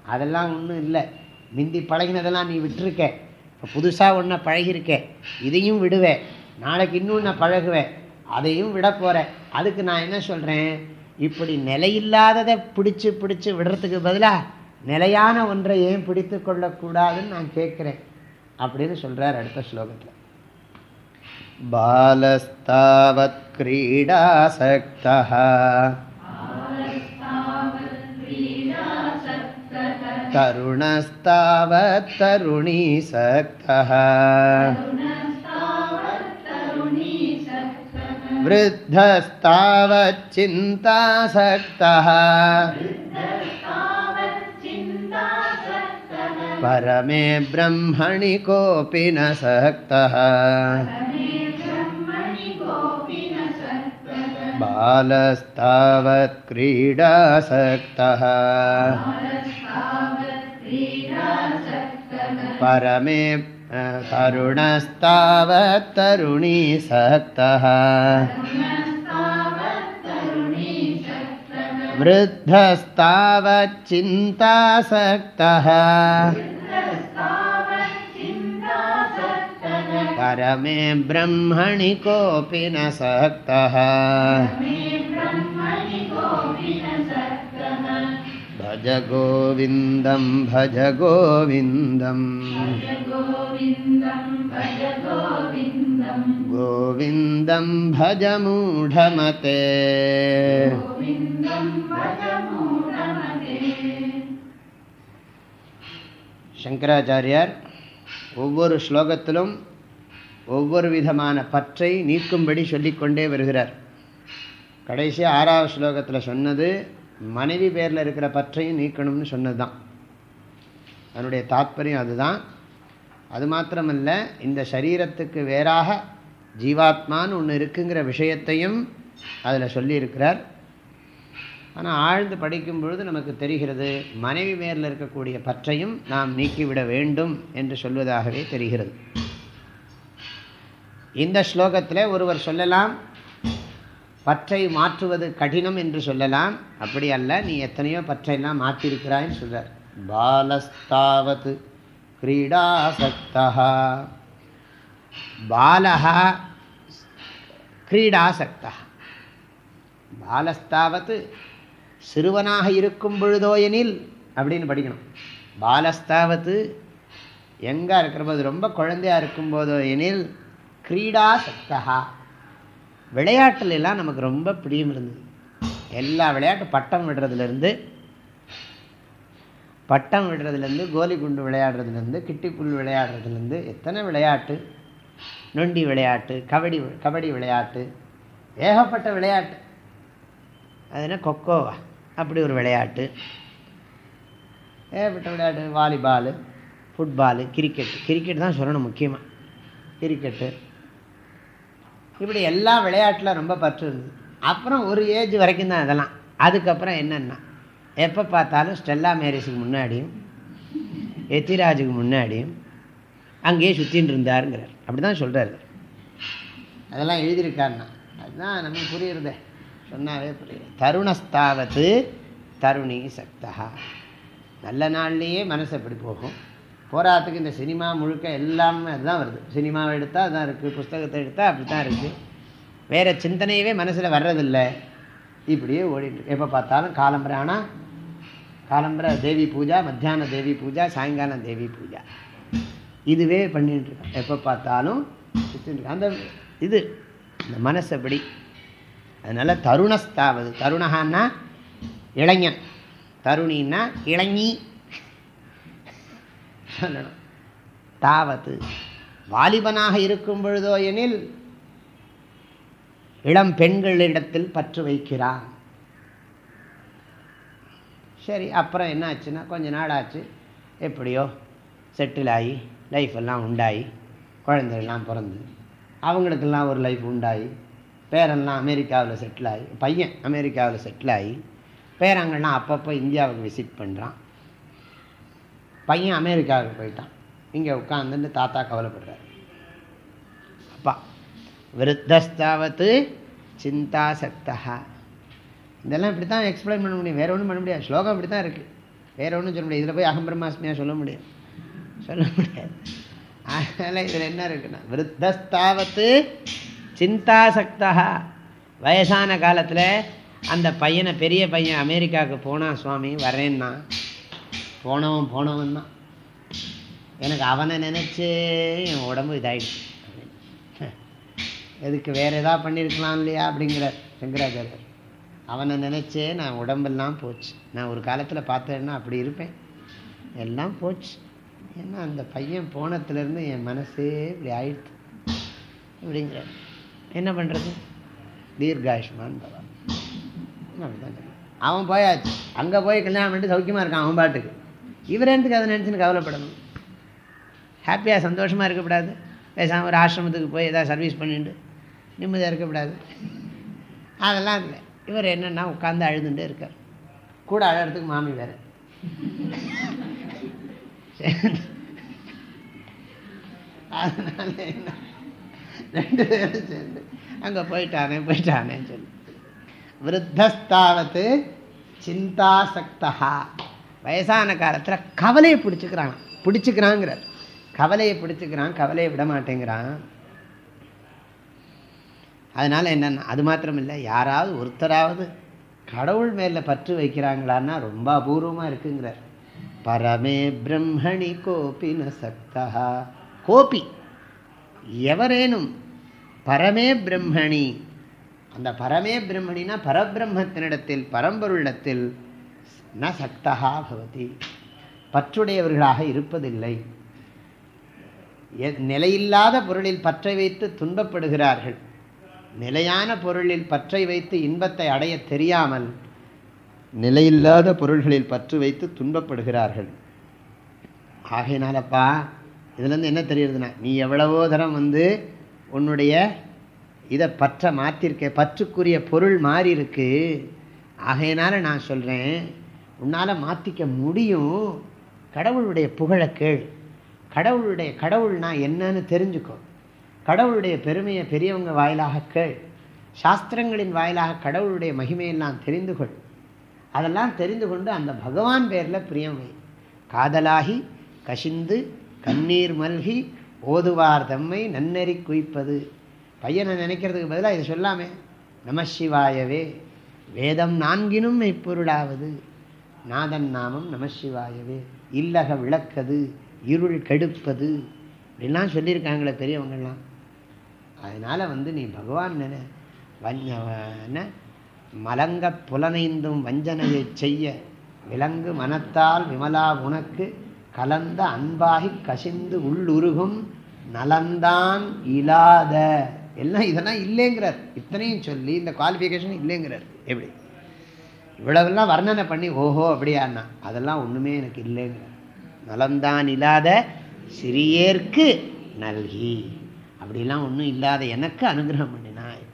அதெல்லாம் ஒன்றும் இல்லை. மிந்தி பழகினதெல்லாம் நீ விட்டுருக்க. இப்போ புதுசாக ஒன்றை பழகிருக்க இதையும் விடுவேன். நாளைக்கு இன்னொன்று பழகுவேன் அதையும் விட போகிறேன் அதுக்கு நான் என்ன சொல்கிறேன் இப்படி நிலையில்லாததை பிடிச்சி பிடிச்சி விடுறதுக்கு பதிலாக நிலையான ஒன்றை ஏன் பிடித்து கொள்ளக்கூடாதுன்னு நான் கேட்குறேன். அப்படின்னு சொல்கிறார் அடுத்த ஸ்லோகத்தில். பாலஸ்தாவத் क्रीडासक्तः तरुणस्तावत्तरुणीसक्तः वृद्धस्तावच्चिन्तासक्तः परमे ब्रह्मणि कोऽपि न सक्तः। बालस्तावत् परमे तरुणस्तावत्तरुणीसक्तः वृद्धस्तावच्चिन्तासक्तः। परमे ब्रह्मणि कोऽपि न सक्तः भज गोविन्दं भज गोविन्दम् गोविन्दं भज मूढमते சங்கராச்சாரியார் ஒவ்வொரு ஸ்லோகத்திலும் ஒவ்வொரு விதமான பற்றை நீக்கும்படி சொல்லிக்கொண்டே வருகிறார் கடைசி ஆறாவது ஸ்லோகத்தில் சொன்னது மனைவி பேரில் இருக்கிற பற்றையும் நீக்கணும்னு சொன்னது தான் அதனுடைய தாத்பரியம் அதுதான். அது மாத்திரமல்ல இந்த சரீரத்துக்கு வேறாக ஜீவாத்மான்னு ஒன்று இருக்குங்கிற விஷயத்தையும் அதில் சொல்லியிருக்கிறார். ஆனால் ஆழ்ந்து படிக்கும் பொழுது நமக்கு தெரிகிறது மனைவி மேலில் இருக்கக்கூடிய பற்றையும் நாம் நீக்கிவிட வேண்டும் என்று சொல்வதாகவே தெரிகிறது. இந்த ஸ்லோகத்தில் ஒருவர் சொல்லலாம் பற்றை மாற்றுவது கடினம் என்று சொல்லலாம். அப்படி அல்ல நீ எத்தனையோ பற்றையெல்லாம் மாற்றிருக்கிறாய்ன்னு சொல்கிறார் பாலஸ்தாவது கிரீடாசக்தா பாலகா கிரீடாசக்தா பாலஸ்தாவது சிறுவனாக இருக்கும் பொழுதோ எனில் அப்படின்னு படிக்கணும். பாலஸ்தாவத்து எங்கே இருக்கிற போது ரொம்ப குழந்தையாக இருக்கும்போதோ எனில் கிரீடாசக்தா விளையாட்டுல எல்லாம் நமக்கு ரொம்ப பிரியம் இருந்தது. எல்லா விளையாட்டு பட்டம் விடுறதுலேருந்து பட்டம் விடுறதுலேருந்து கோலி குண்டு விளையாடுறதுலேருந்து கிட்டிப்புல் விளையாடுறதுலேருந்து எத்தனை விளையாட்டு நொண்டி விளையாட்டு கபடி கபடி விளையாட்டு ஏகப்பட்ட விளையாட்டு. அது என்ன கொக்கோவா? அப்படி ஒரு விளையாட்டு. ஏகப்பட்ட விளையாட்டு வாலிபாலு ஃபுட்பாலு கிரிக்கெட் கிரிக்கெட் தான் சொல்லணும் முக்கியமாக கிரிக்கெட்டு இப்படி எல்லா விளையாட்டில் ரொம்ப பற்று இருந்தது. அப்புறம் ஒரு ஏஜ் வரைக்கும் தான் இதெல்லாம் அதுக்கப்புறம் என்னென்னா எப்போ பார்த்தாலும் ஸ்டெல்லா மேரிஸுக்கு முன்னாடியும் எத்திராஜுக்கு முன்னாடியும் அங்கேயே சுற்றின்னு இருந்தாருங்கிறார். அப்படி தான் சொல்கிறார் அதெல்லாம் எழுதியிருக்காருண்ணா. அதுதான் நமக்கு புரியுறதே. சொன்னாவே புரியுது. தருணஸ்தாவத்து தருணி சக்தா நல்ல நாள்லேயே மனசு எப்படி போகும். போராட்டத்துக்கு இந்த சினிமா முழுக்க எல்லாமே அதுதான் வருது. சினிமாவை எடுத்தால் அதுதான் இருக்குது புஸ்தகத்தை எடுத்தால் அப்படி தான் இருக்குது வேறு சிந்தனையவே மனசில் வர்றதில்லை. இப்படியே ஓடிட்டுருக்கு எப்போ பார்த்தாலும் காலம்பரை ஆனால் காலம்பரை தேவி பூஜா மத்தியான தேவி பூஜா சாயங்காலம் தேவி பூஜா. இதுவே பண்ணிட்டுருக்கோம் எப்போ பார்த்தாலும் அந்த இது இந்த மனசப்படி அதனால் தருணஸ்தாவது. தருணகான்னா இளைஞன். தருணின்னா இளைஞி. சொல்லணும். தாவத்து வாலிபனாக இருக்கும் பொழுதோ எனில் இளம் பெண்களிடத்தில் பற்று வைக்கிறான். சரி அப்புறம் என்ன ஆச்சுன்னா கொஞ்ச நாள் ஆச்சு. எப்படியோ செட்டில் ஆகி லைஃப் எல்லாம் உண்டாகி குழந்தைகள்லாம் பிறந்து அவங்களுக்கெல்லாம் ஒரு லைஃப் உண்டாகி பேரெல்லாம் அமெரிக்காவில் செட்டில் ஆகி பையன் அமெரிக்காவில் செட்டில் ஆகி பேரங்கள்லாம் அப்பப்போ இந்தியாவுக்கு விசிட் பண்ணுறான் பையன் அமெரிக்காவுக்கு போயிட்டான். இங்கே உட்காந்துட்டு தாத்தா கவலைப்படுறாரு. அப்பா விருத்தஸ்தாவது சிந்தா சக்தா இதெல்லாம் இப்படி தான் எக்ஸ்பிளைன் பண்ண முடியும். வேறு ஒன்றும் பண்ண முடியாது. ஸ்லோகம் இப்படி தான் இருக்குது வேறு ஒன்றும் சொல்ல முடியாது. இதில் போய் அகம்பிரமாஸ்மியாக சொல்ல முடியும் சொல்ல முடியாது. அதனால் இதில் என்ன இருக்குன்னா விருத்தஸ்தாவது சிந்தா சக்தா வயசான காலத்தில் அந்த பையனை பெரிய பையன் அமெரிக்காவுக்கு போனான் சுவாமி வரேன்னா போனவன் போனவன் தான். எனக்கு அவனை நினச்சி என் உடம்பு இதாயிடுச்சு. எதுக்கு வேறு எதாவது பண்ணியிருக்கலாம் இல்லையா அப்படிங்கிறார் சங்கராச்சாரியர். அவனை நினச்சே நான் உடம்பெல்லாம் போச்சு. நான் ஒரு காலத்தில் பார்த்தேன்னா அப்படி இருப்பேன். எல்லாம் போச்சு. ஏன்னா அந்த பையன் போனத்துலேருந்து என் மனசே இப்படி ஆயிடுச்சு. அப்படிங்கிறார். என்ன பண்ணுறது தீர்காயுஷ்மான் பவன் அப்படிதான் அவன் போயாச்சு. அங்கே போய் கல்யாணம் பண்ணிட்டு சௌக்கியமாக இருக்கான் அவன் பாட்டுக்கு. இவர் எனக்கு அதை நினச்சின்னு கவலைப்படணும். ஹாப்பியாக சந்தோஷமாக இருக்கக்கூடாது. பேசாமல் ஒரு ஆசிரமத்துக்கு போய் ஏதாவது சர்வீஸ் பண்ணிட்டு நிம்மதியாக இருக்கக்கூடாது. அதெல்லாம் இல்லை. இவர் என்னென்னா உட்காந்து அழுதுண்டே இருக்கார். கூட அழகிறதுக்கு மாமி வேறு. அதனால என்ன? ரெண்டு பேரும் சேர்ந்து அங்கே போயிட்டானே போயிட்டானேன்னு சொல்லி. விருத்தஸ்தாவத்து சிந்தாசக்தா வயசான காலத்தில் கவலையை பிடிச்சிக்கிறான். பிடிச்சிக்கிறாங்கிறார் கவலையை பிடிச்சிக்கிறான் கவலையை விட மாட்டேங்கிறான். அதனால் என்னென்னா அது மாத்திரம் இல்லை யாராவது ஒருத்தராவது கடவுள் மேலே பற்று வைக்கிறாங்களான்னா ரொம்ப அபூர்வமாக இருக்குங்கிறார். பரமே பிரம்மணி கோபி ந சக்தா. கோபி. எவரேனும் பரமே பிரம்மணி அந்த பரமே பிரம்மணினா பரபிரம்மத்தினிடத்தில் பரம்பொருளிடத்தில் ந சக்தகா பவதி. பற்றுடையவர்களாக இருப்பதில்லை. நிலையில்லாத பொருளில் பற்றை வைத்து துன்பப்படுகிறார்கள். நிலையான பொருளில் பற்றை வைத்து இன்பத்தை அடைய தெரியாமல் நிலையில்லாத பொருள்களில் பற்று வைத்து துன்பப்படுகிறார்கள். ஆகையினாலப்பா இதுலேருந்து என்ன தெரியுதுன்னா நீ எவ்வளவோ தரம் வந்து உன்னுடைய இதை பற்ற மாற்றிருக்க பற்றுக்குரிய பொருள் மாறி இருக்கு ஆகையினால நான் சொல்கிறேன் உன்னால் மாற்றிக்க முடியும். கடவுளுடைய புகழை கேள். கடவுளுடைய கடவுள்னா என்னன்னு தெரிஞ்சுக்கோ. கடவுளுடைய பெருமையை பெரியவங்க வாயிலாக கேள். சாஸ்திரங்களின் வாயிலாக கடவுளுடைய மகிமையெல்லாம் தெரிந்து கொள். அதெல்லாம் தெரிந்து கொண்டு அந்த பகவான் பேரில் பிரியம் வை. காதலாகி கசிந்து கண்ணீர் மல்கி ஓதுவார் தம்மை நன்னெறி குவிப்பது பையனை நினைக்கிறதுக்கு பதிலாக இதை சொல்லாமே. நமசிவாயவே வேதம் நான்கினும் இப்பொருளாவது நாதன் நாமம் நமசிவாயவே இல்லக விளக்கது இருள் கெடுப்பது. இப்படிலாம் சொல்லியிருக்காங்களே பெரியவங்கள்லாம். அதனால் வந்து நீ பகவான் நினை வஞ்ச என்ன மலங்க புலனைந்தும் வஞ்சனையைச் செய்ய விலங்கு மனத்தால் விமலா உனக்கு கலந்த அன்பாகி கசிந்து உள்ளுருகும் நலந்தான் இல்லாத எல்லாம் இதெல்லாம் இல்லைங்கிறார். இத்தனையும் சொல்லி இந்த குவாலிஃபிகேஷன் இல்லைங்கிறார். எப்படி? இவ்வளவெல்லாம் வர்ணனை பண்ணி ஓஹோ அப்படியாண்ணா அதெல்லாம் ஒன்றுமே எனக்கு இல்லைங்கிறார் நலந்தான் இல்லாத சிறியேற்கு நல்கி. அப்படிலாம் ஒன்றும் இல்லாத எனக்கு அனுகிரகம் பண்ணினாய்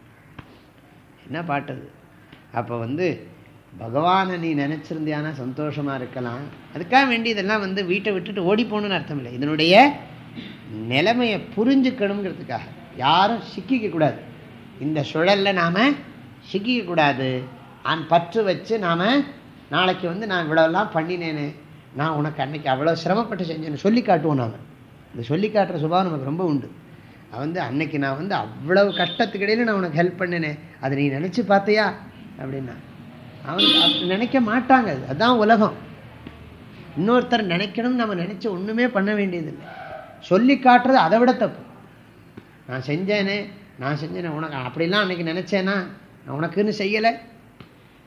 என்ன பாட்டது அப்போ வந்து பகவானை நீ நினச்சிருந்தியானா சந்தோஷமாக இருக்கலாம். அதுக்காக வேண்டி இதெல்லாம் வந்து வீட்டை விட்டுட்டு ஓடி போகணுன்னு அர்த்தம் இல்லை இதனுடைய நிலைமையை புரிஞ்சுக்கணுங்கிறதுக்காக. யாரும் சிக்கிக்கக்கூடாது. இந்த சுழலில் நாம் சிக்கிக்கக்கூடாது. அந் பற்று வச்சு நாம் நாளைக்கு வந்து நான் இவ்வளோலாம் பண்ணினேனே நான் உனக்கு அன்னைக்கு அவ்வளோ சிரமப்பட்டு செஞ்சேன்னு சொல்லி காட்டுவோம் நாம். இந்த சொல்லி காட்டுற சுபாவம் நமக்கு ரொம்ப உண்டு. அவன் வந்து அன்னைக்கு நான் வந்து அவ்வளவு கஷ்டத்துக்கு இடையில நான் உனக்கு ஹெல்ப் பண்ணினேன் அதை நீ நினச்சி பார்த்தியா? அப்படின்னா. அவன் அப்படி நினைக்க மாட்டாங்க அதுதான் உலகம். இன்னொருத்தர் நினைக்கணும்னு நம்ம நினச்சி ஒன்றுமே பண்ண வேண்டியதில்லை. சொல்லி காட்டுறது அதை விட தப்பு. நான் செஞ்சேனே நான் செஞ்சேனே உனக்கு அப்படிலாம் அன்றைக்கி நினச்சேன்னா நான் உனக்குன்னு செய்யலை.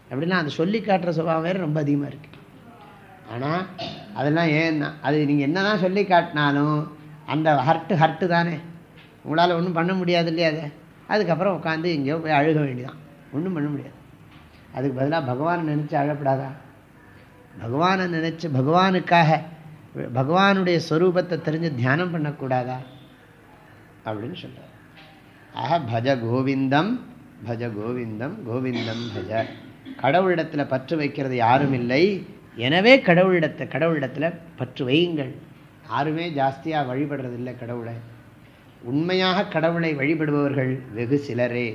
அப்படின்னா அந்த சொல்லி காட்டுற சுபாவம் வேறு ரொம்ப அதிகமாக இருக்குது ஆனால் அதெல்லாம் ஏன்னா அது நீங்கள் என்ன தான் சொல்லி காட்டினாலும் அந்த ஹர்ட்டு ஹர்ட்டு தானே. உங்களால் ஒன்றும் பண்ண முடியாது இல்லையா அதை? அதுக்கப்புறம் உட்காந்து எங்கேயோ போய் அழுக வேண்டியதான் ஒன்றும் பண்ண முடியாது. அதுக்கு பதிலாக பகவானை நினச்சி அழப்படாதா? பகவானை நினச்சி பகவானுக்காக பகவானுடைய ஸ்வரூபத்தை தெரிஞ்சு தியானம் பண்ணக்கூடாதா? அப்படின்னு சொல்கிறார் ஆஹா பஜ கோவிந்தம் பஜ கோவிந்தம் கோவிந்தம் பஜ கடவுளிடத்தில் பற்று வைக்கிறது யாரும் இல்லை. எனவே கடவுளிடத்தை கடவுளிடத்தில் பற்று வையுங்கள். யாருமே ஜாஸ்தியாக வழிபடுறதில்லை கடவுளை. உண்மையாக கடவுளை வழிபடுபவர்கள் வெகு சிலரே.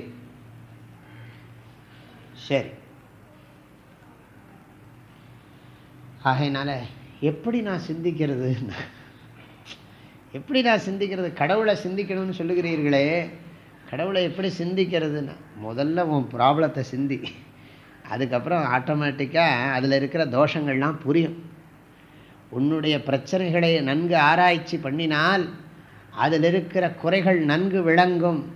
சரி. ஆகையினால எப்படி நான் சிந்திக்கிறது? எப்படி நான் சிந்திக்கிறது? கடவுளை சிந்திக்கணும்னு சொல்லுகிறீர்களே. கடவுளை எப்படி சிந்திக்கிறதுன்னு? முதல்ல உன் ப்ராப்ளத்தை சிந்தி. அதுக்கப்புறம் ஆட்டோமேட்டிக்காக அதில் இருக்கிற தோஷங்கள்லாம் புரியும். உன்னுடைய பிரச்சனைகளை நன்கு ஆராய்ச்சி பண்ணினால் அதில் இருக்கிற குறைகள் நன்கு விளங்கும்.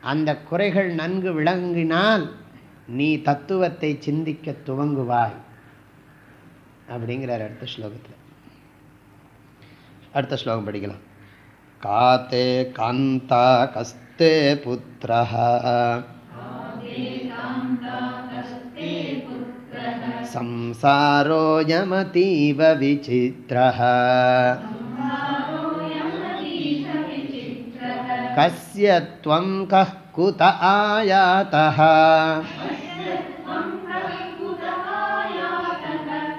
அந்த குறைகள் நன்கு விளங்கினால் நீ தத்துவத்தை சிந்திக்க துவங்குவாய். அப்படிங்கிறார் அடுத்த ஸ்லோகத்தில். அடுத்த ஸ்லோகம் படிக்கலாம். காத்தே காந்தா கஸ்தே புத்திரா संसारोऽयमतीव विचित्रः। कस्य त्वं कः कुत आयातः?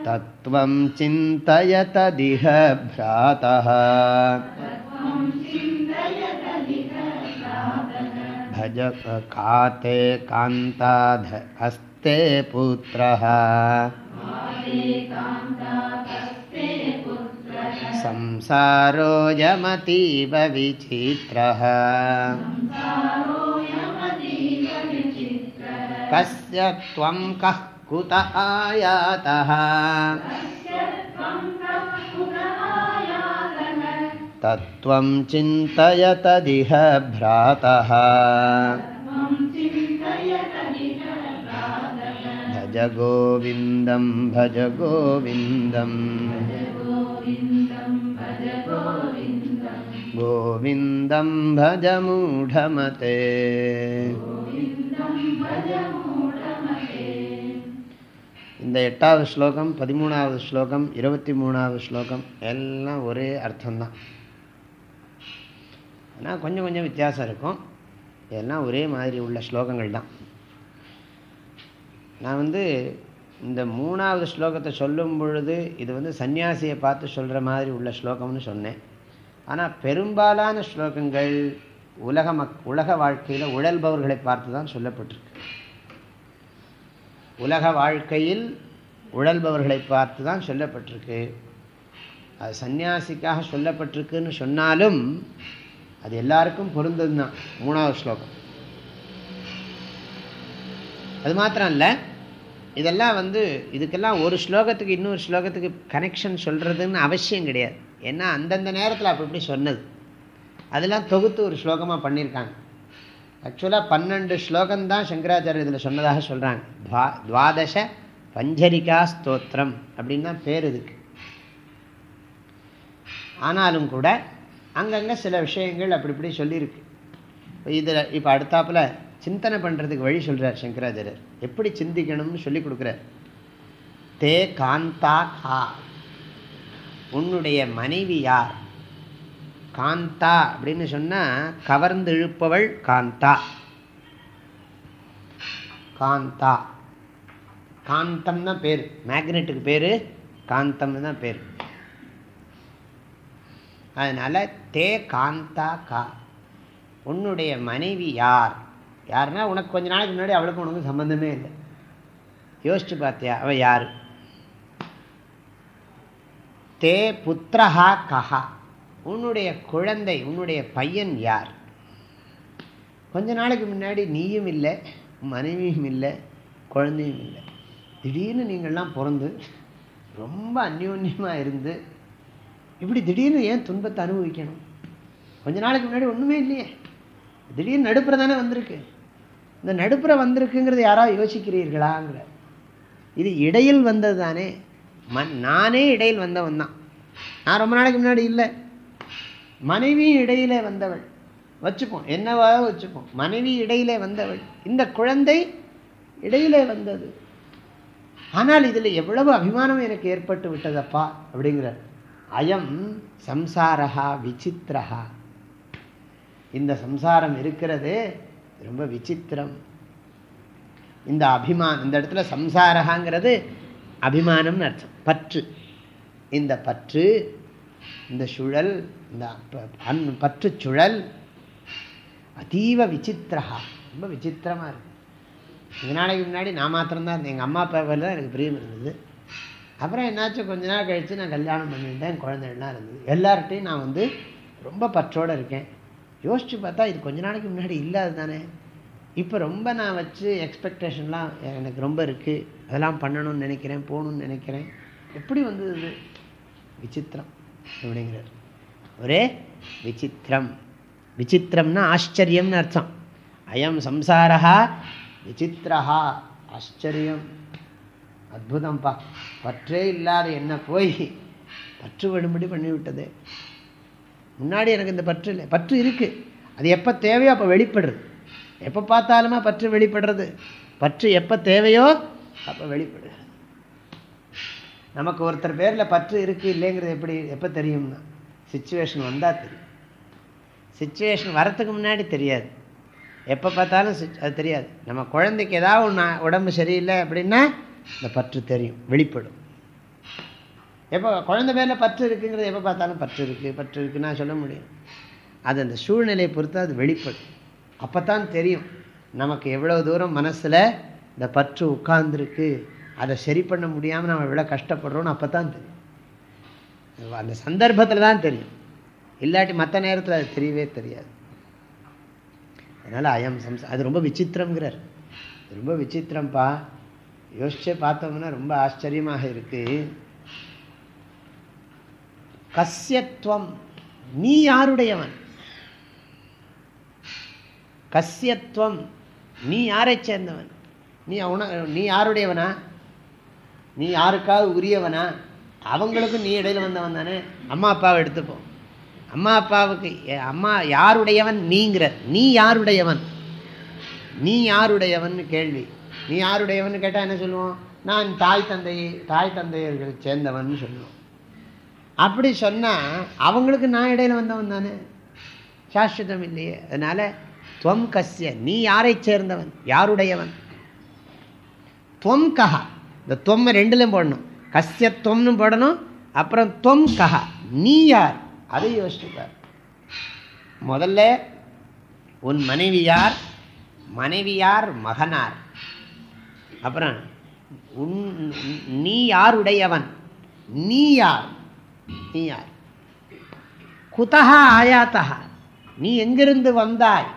तत्त्वं चिन्तयतदिह भ्रातः काते कान्ताध अस्ते पुत्रः। संसारोऽयमतीव विचित्रः। कस्य त्वं कः कुत आयातः तत्त्वं चिन्तयतदिह भ्रातः भज गोविन्दं भज गोविन्दम् गोविन्दं भज मूढमते இந்த எட்டாவது ஸ்லோகம் பதிமூணாவது ஸ்லோகம் இருபத்தி மூணாவது ஸ்லோகம் எல்லாம் ஒரே அர்த்தம்தான் ஆனால் கொஞ்சம் கொஞ்சம் வித்தியாசம் இருக்கும். இதெல்லாம் ஒரே மாதிரி உள்ள ஸ்லோகங்கள் தான். நான் வந்து இந்த மூணாவது ஸ்லோகத்தை சொல்லும் பொழுது இது வந்து சன்னியாசியை பார்த்து சொல்கிற மாதிரி உள்ள ஸ்லோகம்னு சொன்னேன். ஆனால் பெரும்பாலான ஸ்லோகங்கள் உலக மக் உலக வாழ்க்கையில் உழல்பவர்களை பார்த்து தான் சொல்லப்பட்டிருக்கு. உலக வாழ்க்கையில் உழல்பவர்களை பார்த்து தான் சொல்லப்பட்டிருக்கு. அது சன்னியாசிக்காக சொல்லப்பட்டிருக்குன்னு சொன்னாலும் அது எல்லாருக்கும் பொருந்தது தான் மூணாவது ஸ்லோகம். அது மாத்திரம் இல்லை இதெல்லாம் வந்து இதுக்கெல்லாம் ஒரு ஸ்லோகத்துக்கு இன்னொரு ஸ்லோகத்துக்கு கனெக்ஷன் சொல்கிறதுன்னு அவசியம் கிடையாது. ஏன்னா அந்தந்த நேரத்தில் அப்படி இப்படி சொன்னது. அதெல்லாம் தொகுத்து ஒரு ஸ்லோகமாக பண்ணியிருக்காங்க. ஆக்சுவலாக பன்னெண்டு ஸ்லோகம்தான் சங்கராச்சாரியர் இதில் சொன்னதாக சொல்கிறாங்க துவா துவாதச பஞ்சரிகா ஸ்தோத்திரம் அப்படின்னு தான் பேர் இதுக்கு. ஆனாலும் கூட அங்கங்கே சில விஷயங்கள் அப்படி இப்படி சொல்லியிருக்கு. இதில் இப்போ அடுத்தாப்பில் சிந்தனை பண்ணுறதுக்கு வழி சொல்கிறார் சங்கராச்சாரியர். எப்படி சிந்திக்கணும்னு சொல்லி கொடுக்குறார். தே காந்தா கா. உன்னுடைய மனைவி யார்? காந்தா அப்படின்னு சொன்னால் கவர்ந்து இழுப்பவள் காந்தா. காந்தா. காந்தம்னா பேர். மேக்னெட்டுக்கு பேர். காந்தம்னு தான் பேர். அதனால் தே காந்தா கா. உன்னுடைய மனைவி யார்? யாருன்னா உனக்கு கொஞ்ச நாளைக்கு முன்னாடி அவளுக்கு உனக்கு சம்மந்தமே இல்லை. யோசிச்சு பார்த்தியா அவள் யார்? தே புத்திரஹா கஹா. உன்னுடைய குழந்தை உன்னுடைய பையன் யார்? கொஞ்ச நாளைக்கு முன்னாடி நீயும் இல்லை மனைவியும் இல்லை குழந்தையும் இல்லை. திடீர்னு நீங்கள்லாம் பிறந்து ரொம்ப அந்யோன்யமாக இருந்து இப்படி திடீர்னு ஏன் துன்பத்தை அனுபவிக்கணும்? கொஞ்ச நாளைக்கு முன்னாடி ஒன்றுமே இல்லையே. திடீர்னு நடுப்புற தானே வந்திருக்கு. இந்த நடுப்புற வந்திருக்குங்கிறது யாராவது யோசிக்கிறீர்களாங்கிற. இது இடையில் வந்தது தானே. மன் நானே இடையில் வந்தவன் தான். நான் ரொம்ப நாளைக்கு முன்னாடி இல்லை. மனைவியும் இடையிலே வந்தவள். வச்சுப்போம். என்னவாக வச்சுப்போம். மனைவி இடையிலே வந்தவள். இந்த குழந்தை இடையிலே வந்தது. ஆனால் இதில் எவ்வளவு அபிமானம் எனக்கு ஏற்பட்டு விட்டதப்பா? அப்படிங்கிறார். அயம் சம்சாரஹா விசித்திரஹா. இந்த சம்சாரம் இருக்கிறது ரொம்ப விசித்திரம். இந்த அபிமான் இந்த இடத்துல சம்சாரகாங்கிறது அபிமானம்னு அர்த்தம். பற்று. இந்த பற்று இந்த சுழல் இந்த அன் பற்று சுழல் அதீவ விசித்திரஹா. ரொம்ப விசித்திரமாக இருக்குது கொஞ்ச முன்னாடி நான் மாத்திரம்தான் இருந்தேன். எங்கள் அம்மா அப்பாவில் தான் எனக்கு பிரியம் இருந்தது. அப்புறம் என்னாச்சும் கொஞ்ச நாள் கழித்து நான் கல்யாணம் பண்ணிட்டேன். குழந்தைகள்லாம் இருந்தது. எல்லார்ட்டையும் நான் வந்து ரொம்ப பற்றோடு இருக்கேன். யோசித்து பார்த்தா இது கொஞ்ச நாளைக்கு முன்னாடி இல்லாது தானே. இப்போ ரொம்ப நான் வச்சு எக்ஸ்பெக்டேஷன்லாம் எனக்கு ரொம்ப இருக்குது அதெல்லாம் பண்ணணும்னு நினைக்கிறேன் போகணுன்னு நினைக்கிறேன். எப்படி வந்தது விசித்திரம் அப்படிங்கிறார். ஒரே விசித்திரம். விசித்திரம்னா ஆச்சரியம்னு அர்த்தம். அயம் சம்சாரா விசித்திரஹா. ஆச்சரியம். அற்புதம்ப்பா பற்றே இல்லாத என்ன போய் பற்று விடும்படி பண்ணிவிட்டது. முன்னாடி எனக்கு இந்த பற்று இல்லை. பற்று இருக்குது அது எப்போ தேவையோ அப்போ வெளிப்படுறது. எப்போ பார்த்தாலுமா பற்று வெளிப்படுறது. பற்று எப்போ தேவையோ அப்போ வெளிப்படுறது. நமக்கு ஒருத்தர் பேரில் பற்று இருக்குது இல்லைங்கிறது எப்படி எப்போ தெரியும்னா? சுச்சுவேஷன் வந்தால் தெரியும். சுச்சுவேஷன் வரத்துக்கு முன்னாடி தெரியாது. எப்போ பார்த்தாலும் அது தெரியாது. நம்ம குழந்தைக்கு ஏதாவது ஒன்று உடம்பு சரியில்லை அப்படின்னா இந்த பற்று தெரியும் வெளிப்படும். எப்போ குழந்தை மேலே பற்று இருக்குங்கிறது எப்போ பார்த்தாலும் பற்று இருக்குது பற்று இருக்குன்னா சொல்ல முடியும். அது அந்த சூழ்நிலையை பொறுத்து அது வெளிப்படும். அப்போ தான் தெரியும் நமக்கு எவ்வளோ தூரம் மனசில் இந்த பற்று உட்கார்ந்துருக்கு அதை சரி பண்ண முடியாமல் நம்ம எவ்வளோ கஷ்டப்படுறோன்னு அப்போ தான் தெரியும். அந்த சந்தர்ப்பத்தில் தான் தெரியும். இல்லாட்டி மற்ற நேரத்தில் அது தெரியவே தெரியாது. அதனால் அயம் சம்ச அது ரொம்ப விசித்திரங்கிறார் ரொம்ப விசித்திரம்ப்பா யோசிச்சு பார்த்தோம்னா ரொம்ப ஆச்சரியமாக இருக்கு. கசியத்துவம் நீ யாருடையவன்? கசியத்துவம் நீ யாரை சேர்ந்தவன்? நீ உன நீ யாருடையவனா? நீ யாருக்காவது உரியவனா? அவங்களுக்கும் நீ இடையில வந்தவன் தானே? அம்மா அப்பாவை எடுத்துப்போம். அம்மா அப்பாவுக்கு அம்மா யாருடையவன்? நீங்கிற நீ யாருடையவன்? நீ யாருடையவன் கேள்வி. நீ யாருடையவன் கேட்டால் என்ன சொல்லுவோம்? நான் தாய் தந்தை தாய் தந்தையர்கள் சேர்ந்தவன் சொல்லுவோம். அப்படி சொன்னால் அவங்களுக்கு நான் இடையில வந்தவன் தானே? சாஸ்வதம் இல்லையே. அதனால துவம் கசிய நீ யாரை சேர்ந்தவன்? யாருடையவன்? துவம் கஹா. இந்த தொம்மை ரெண்டுலையும் போடணும். கசியத்துவம்னு போடணும். அப்புறம் துவம் கஹா. நீ யார்? அதை யோசிச்சுப்பார் முதல்ல உன் மனைவியார் மனைவியார் மகனார். அப்புறம் உன் நீ யாருடையவன்? நீ யார்? நீ யார்? குதகா ஆயாத்தா நீ எங்கிருந்து வந்தாய்?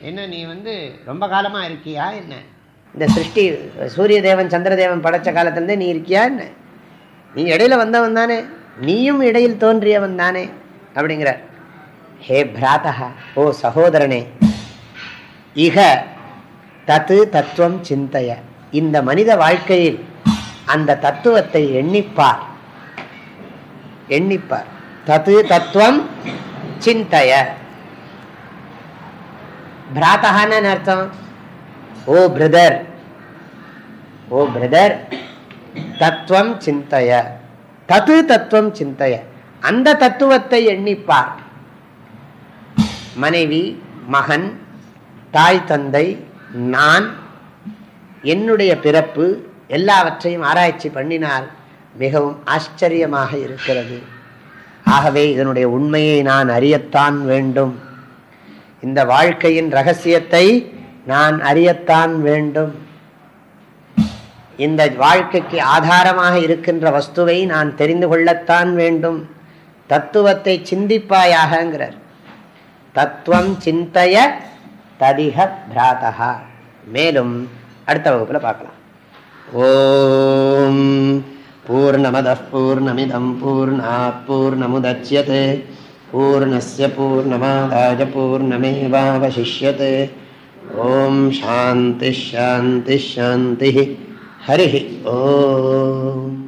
என்ன நீ வந்து ரொம்ப காலமா இருக்கியா? என்ன? இந்த சிருஷ்டி சூரிய தேவன் சந்திரதேவன் படைச்ச காலத்துலேருந்தே நீ இருக்கியா? என்ன? நீ இடையில வந்தவன் தானே. நீயும் இடையில் தோன்றியவன் தானே அப்படிங்கிறார் ஹே பிராத்தா ஓ சகோதரனே இக தத்து தத்துவம் சிந்தைய. இந்த மனித வாழ்க்கையில் அந்த தத்துவத்தை எண்ணிப்பார். எண்ணிப்பார். தத்து தத்துவம் சிந்தைய. பிராத்தகான்னு அர்த்தம்? Oh brother. Oh brother. தத்துவம் சிந்தைய. தத்து தத்துவம் சிந்தைய. அந்த தத்துவத்தை எண்ணிப்பார். மனைவி மகன் தாய் தந்தை நான் என்னுடைய பிறப்பு எல்லாவற்றையும் ஆராய்ச்சி பண்ணினால் மிகவும் ஆச்சரியமாக இருக்கிறது. ஆகவே இதனுடைய உண்மையை நான் அறியத்தான் வேண்டும். இந்த வாழ்க்கையின் ரகசியத்தை நான் அறியத்தான் வேண்டும். இந்த வாழ்க்கைக்கு ஆதாரமாக இருக்கின்ற வஸ்துவை நான் தெரிந்து கொள்ளத்தான் வேண்டும். தத்துவத்தை சிந்திப்பாயாகங்கிறார். தத்துவம் சிந்தைய ததிஹ பிராத்தா மேலும் அடுத்த வகுப்பில் பார்க்கலாம். ஓம் பூர்ணமத பூர்ணமிதம் பூர்ணா பூர்ணமுதட்சியே பூர்ணய பூர்ணமாதாய பூர்ணமேவாவசிஷ்யே ஓம் சாந்தி ஹரி ஓம்.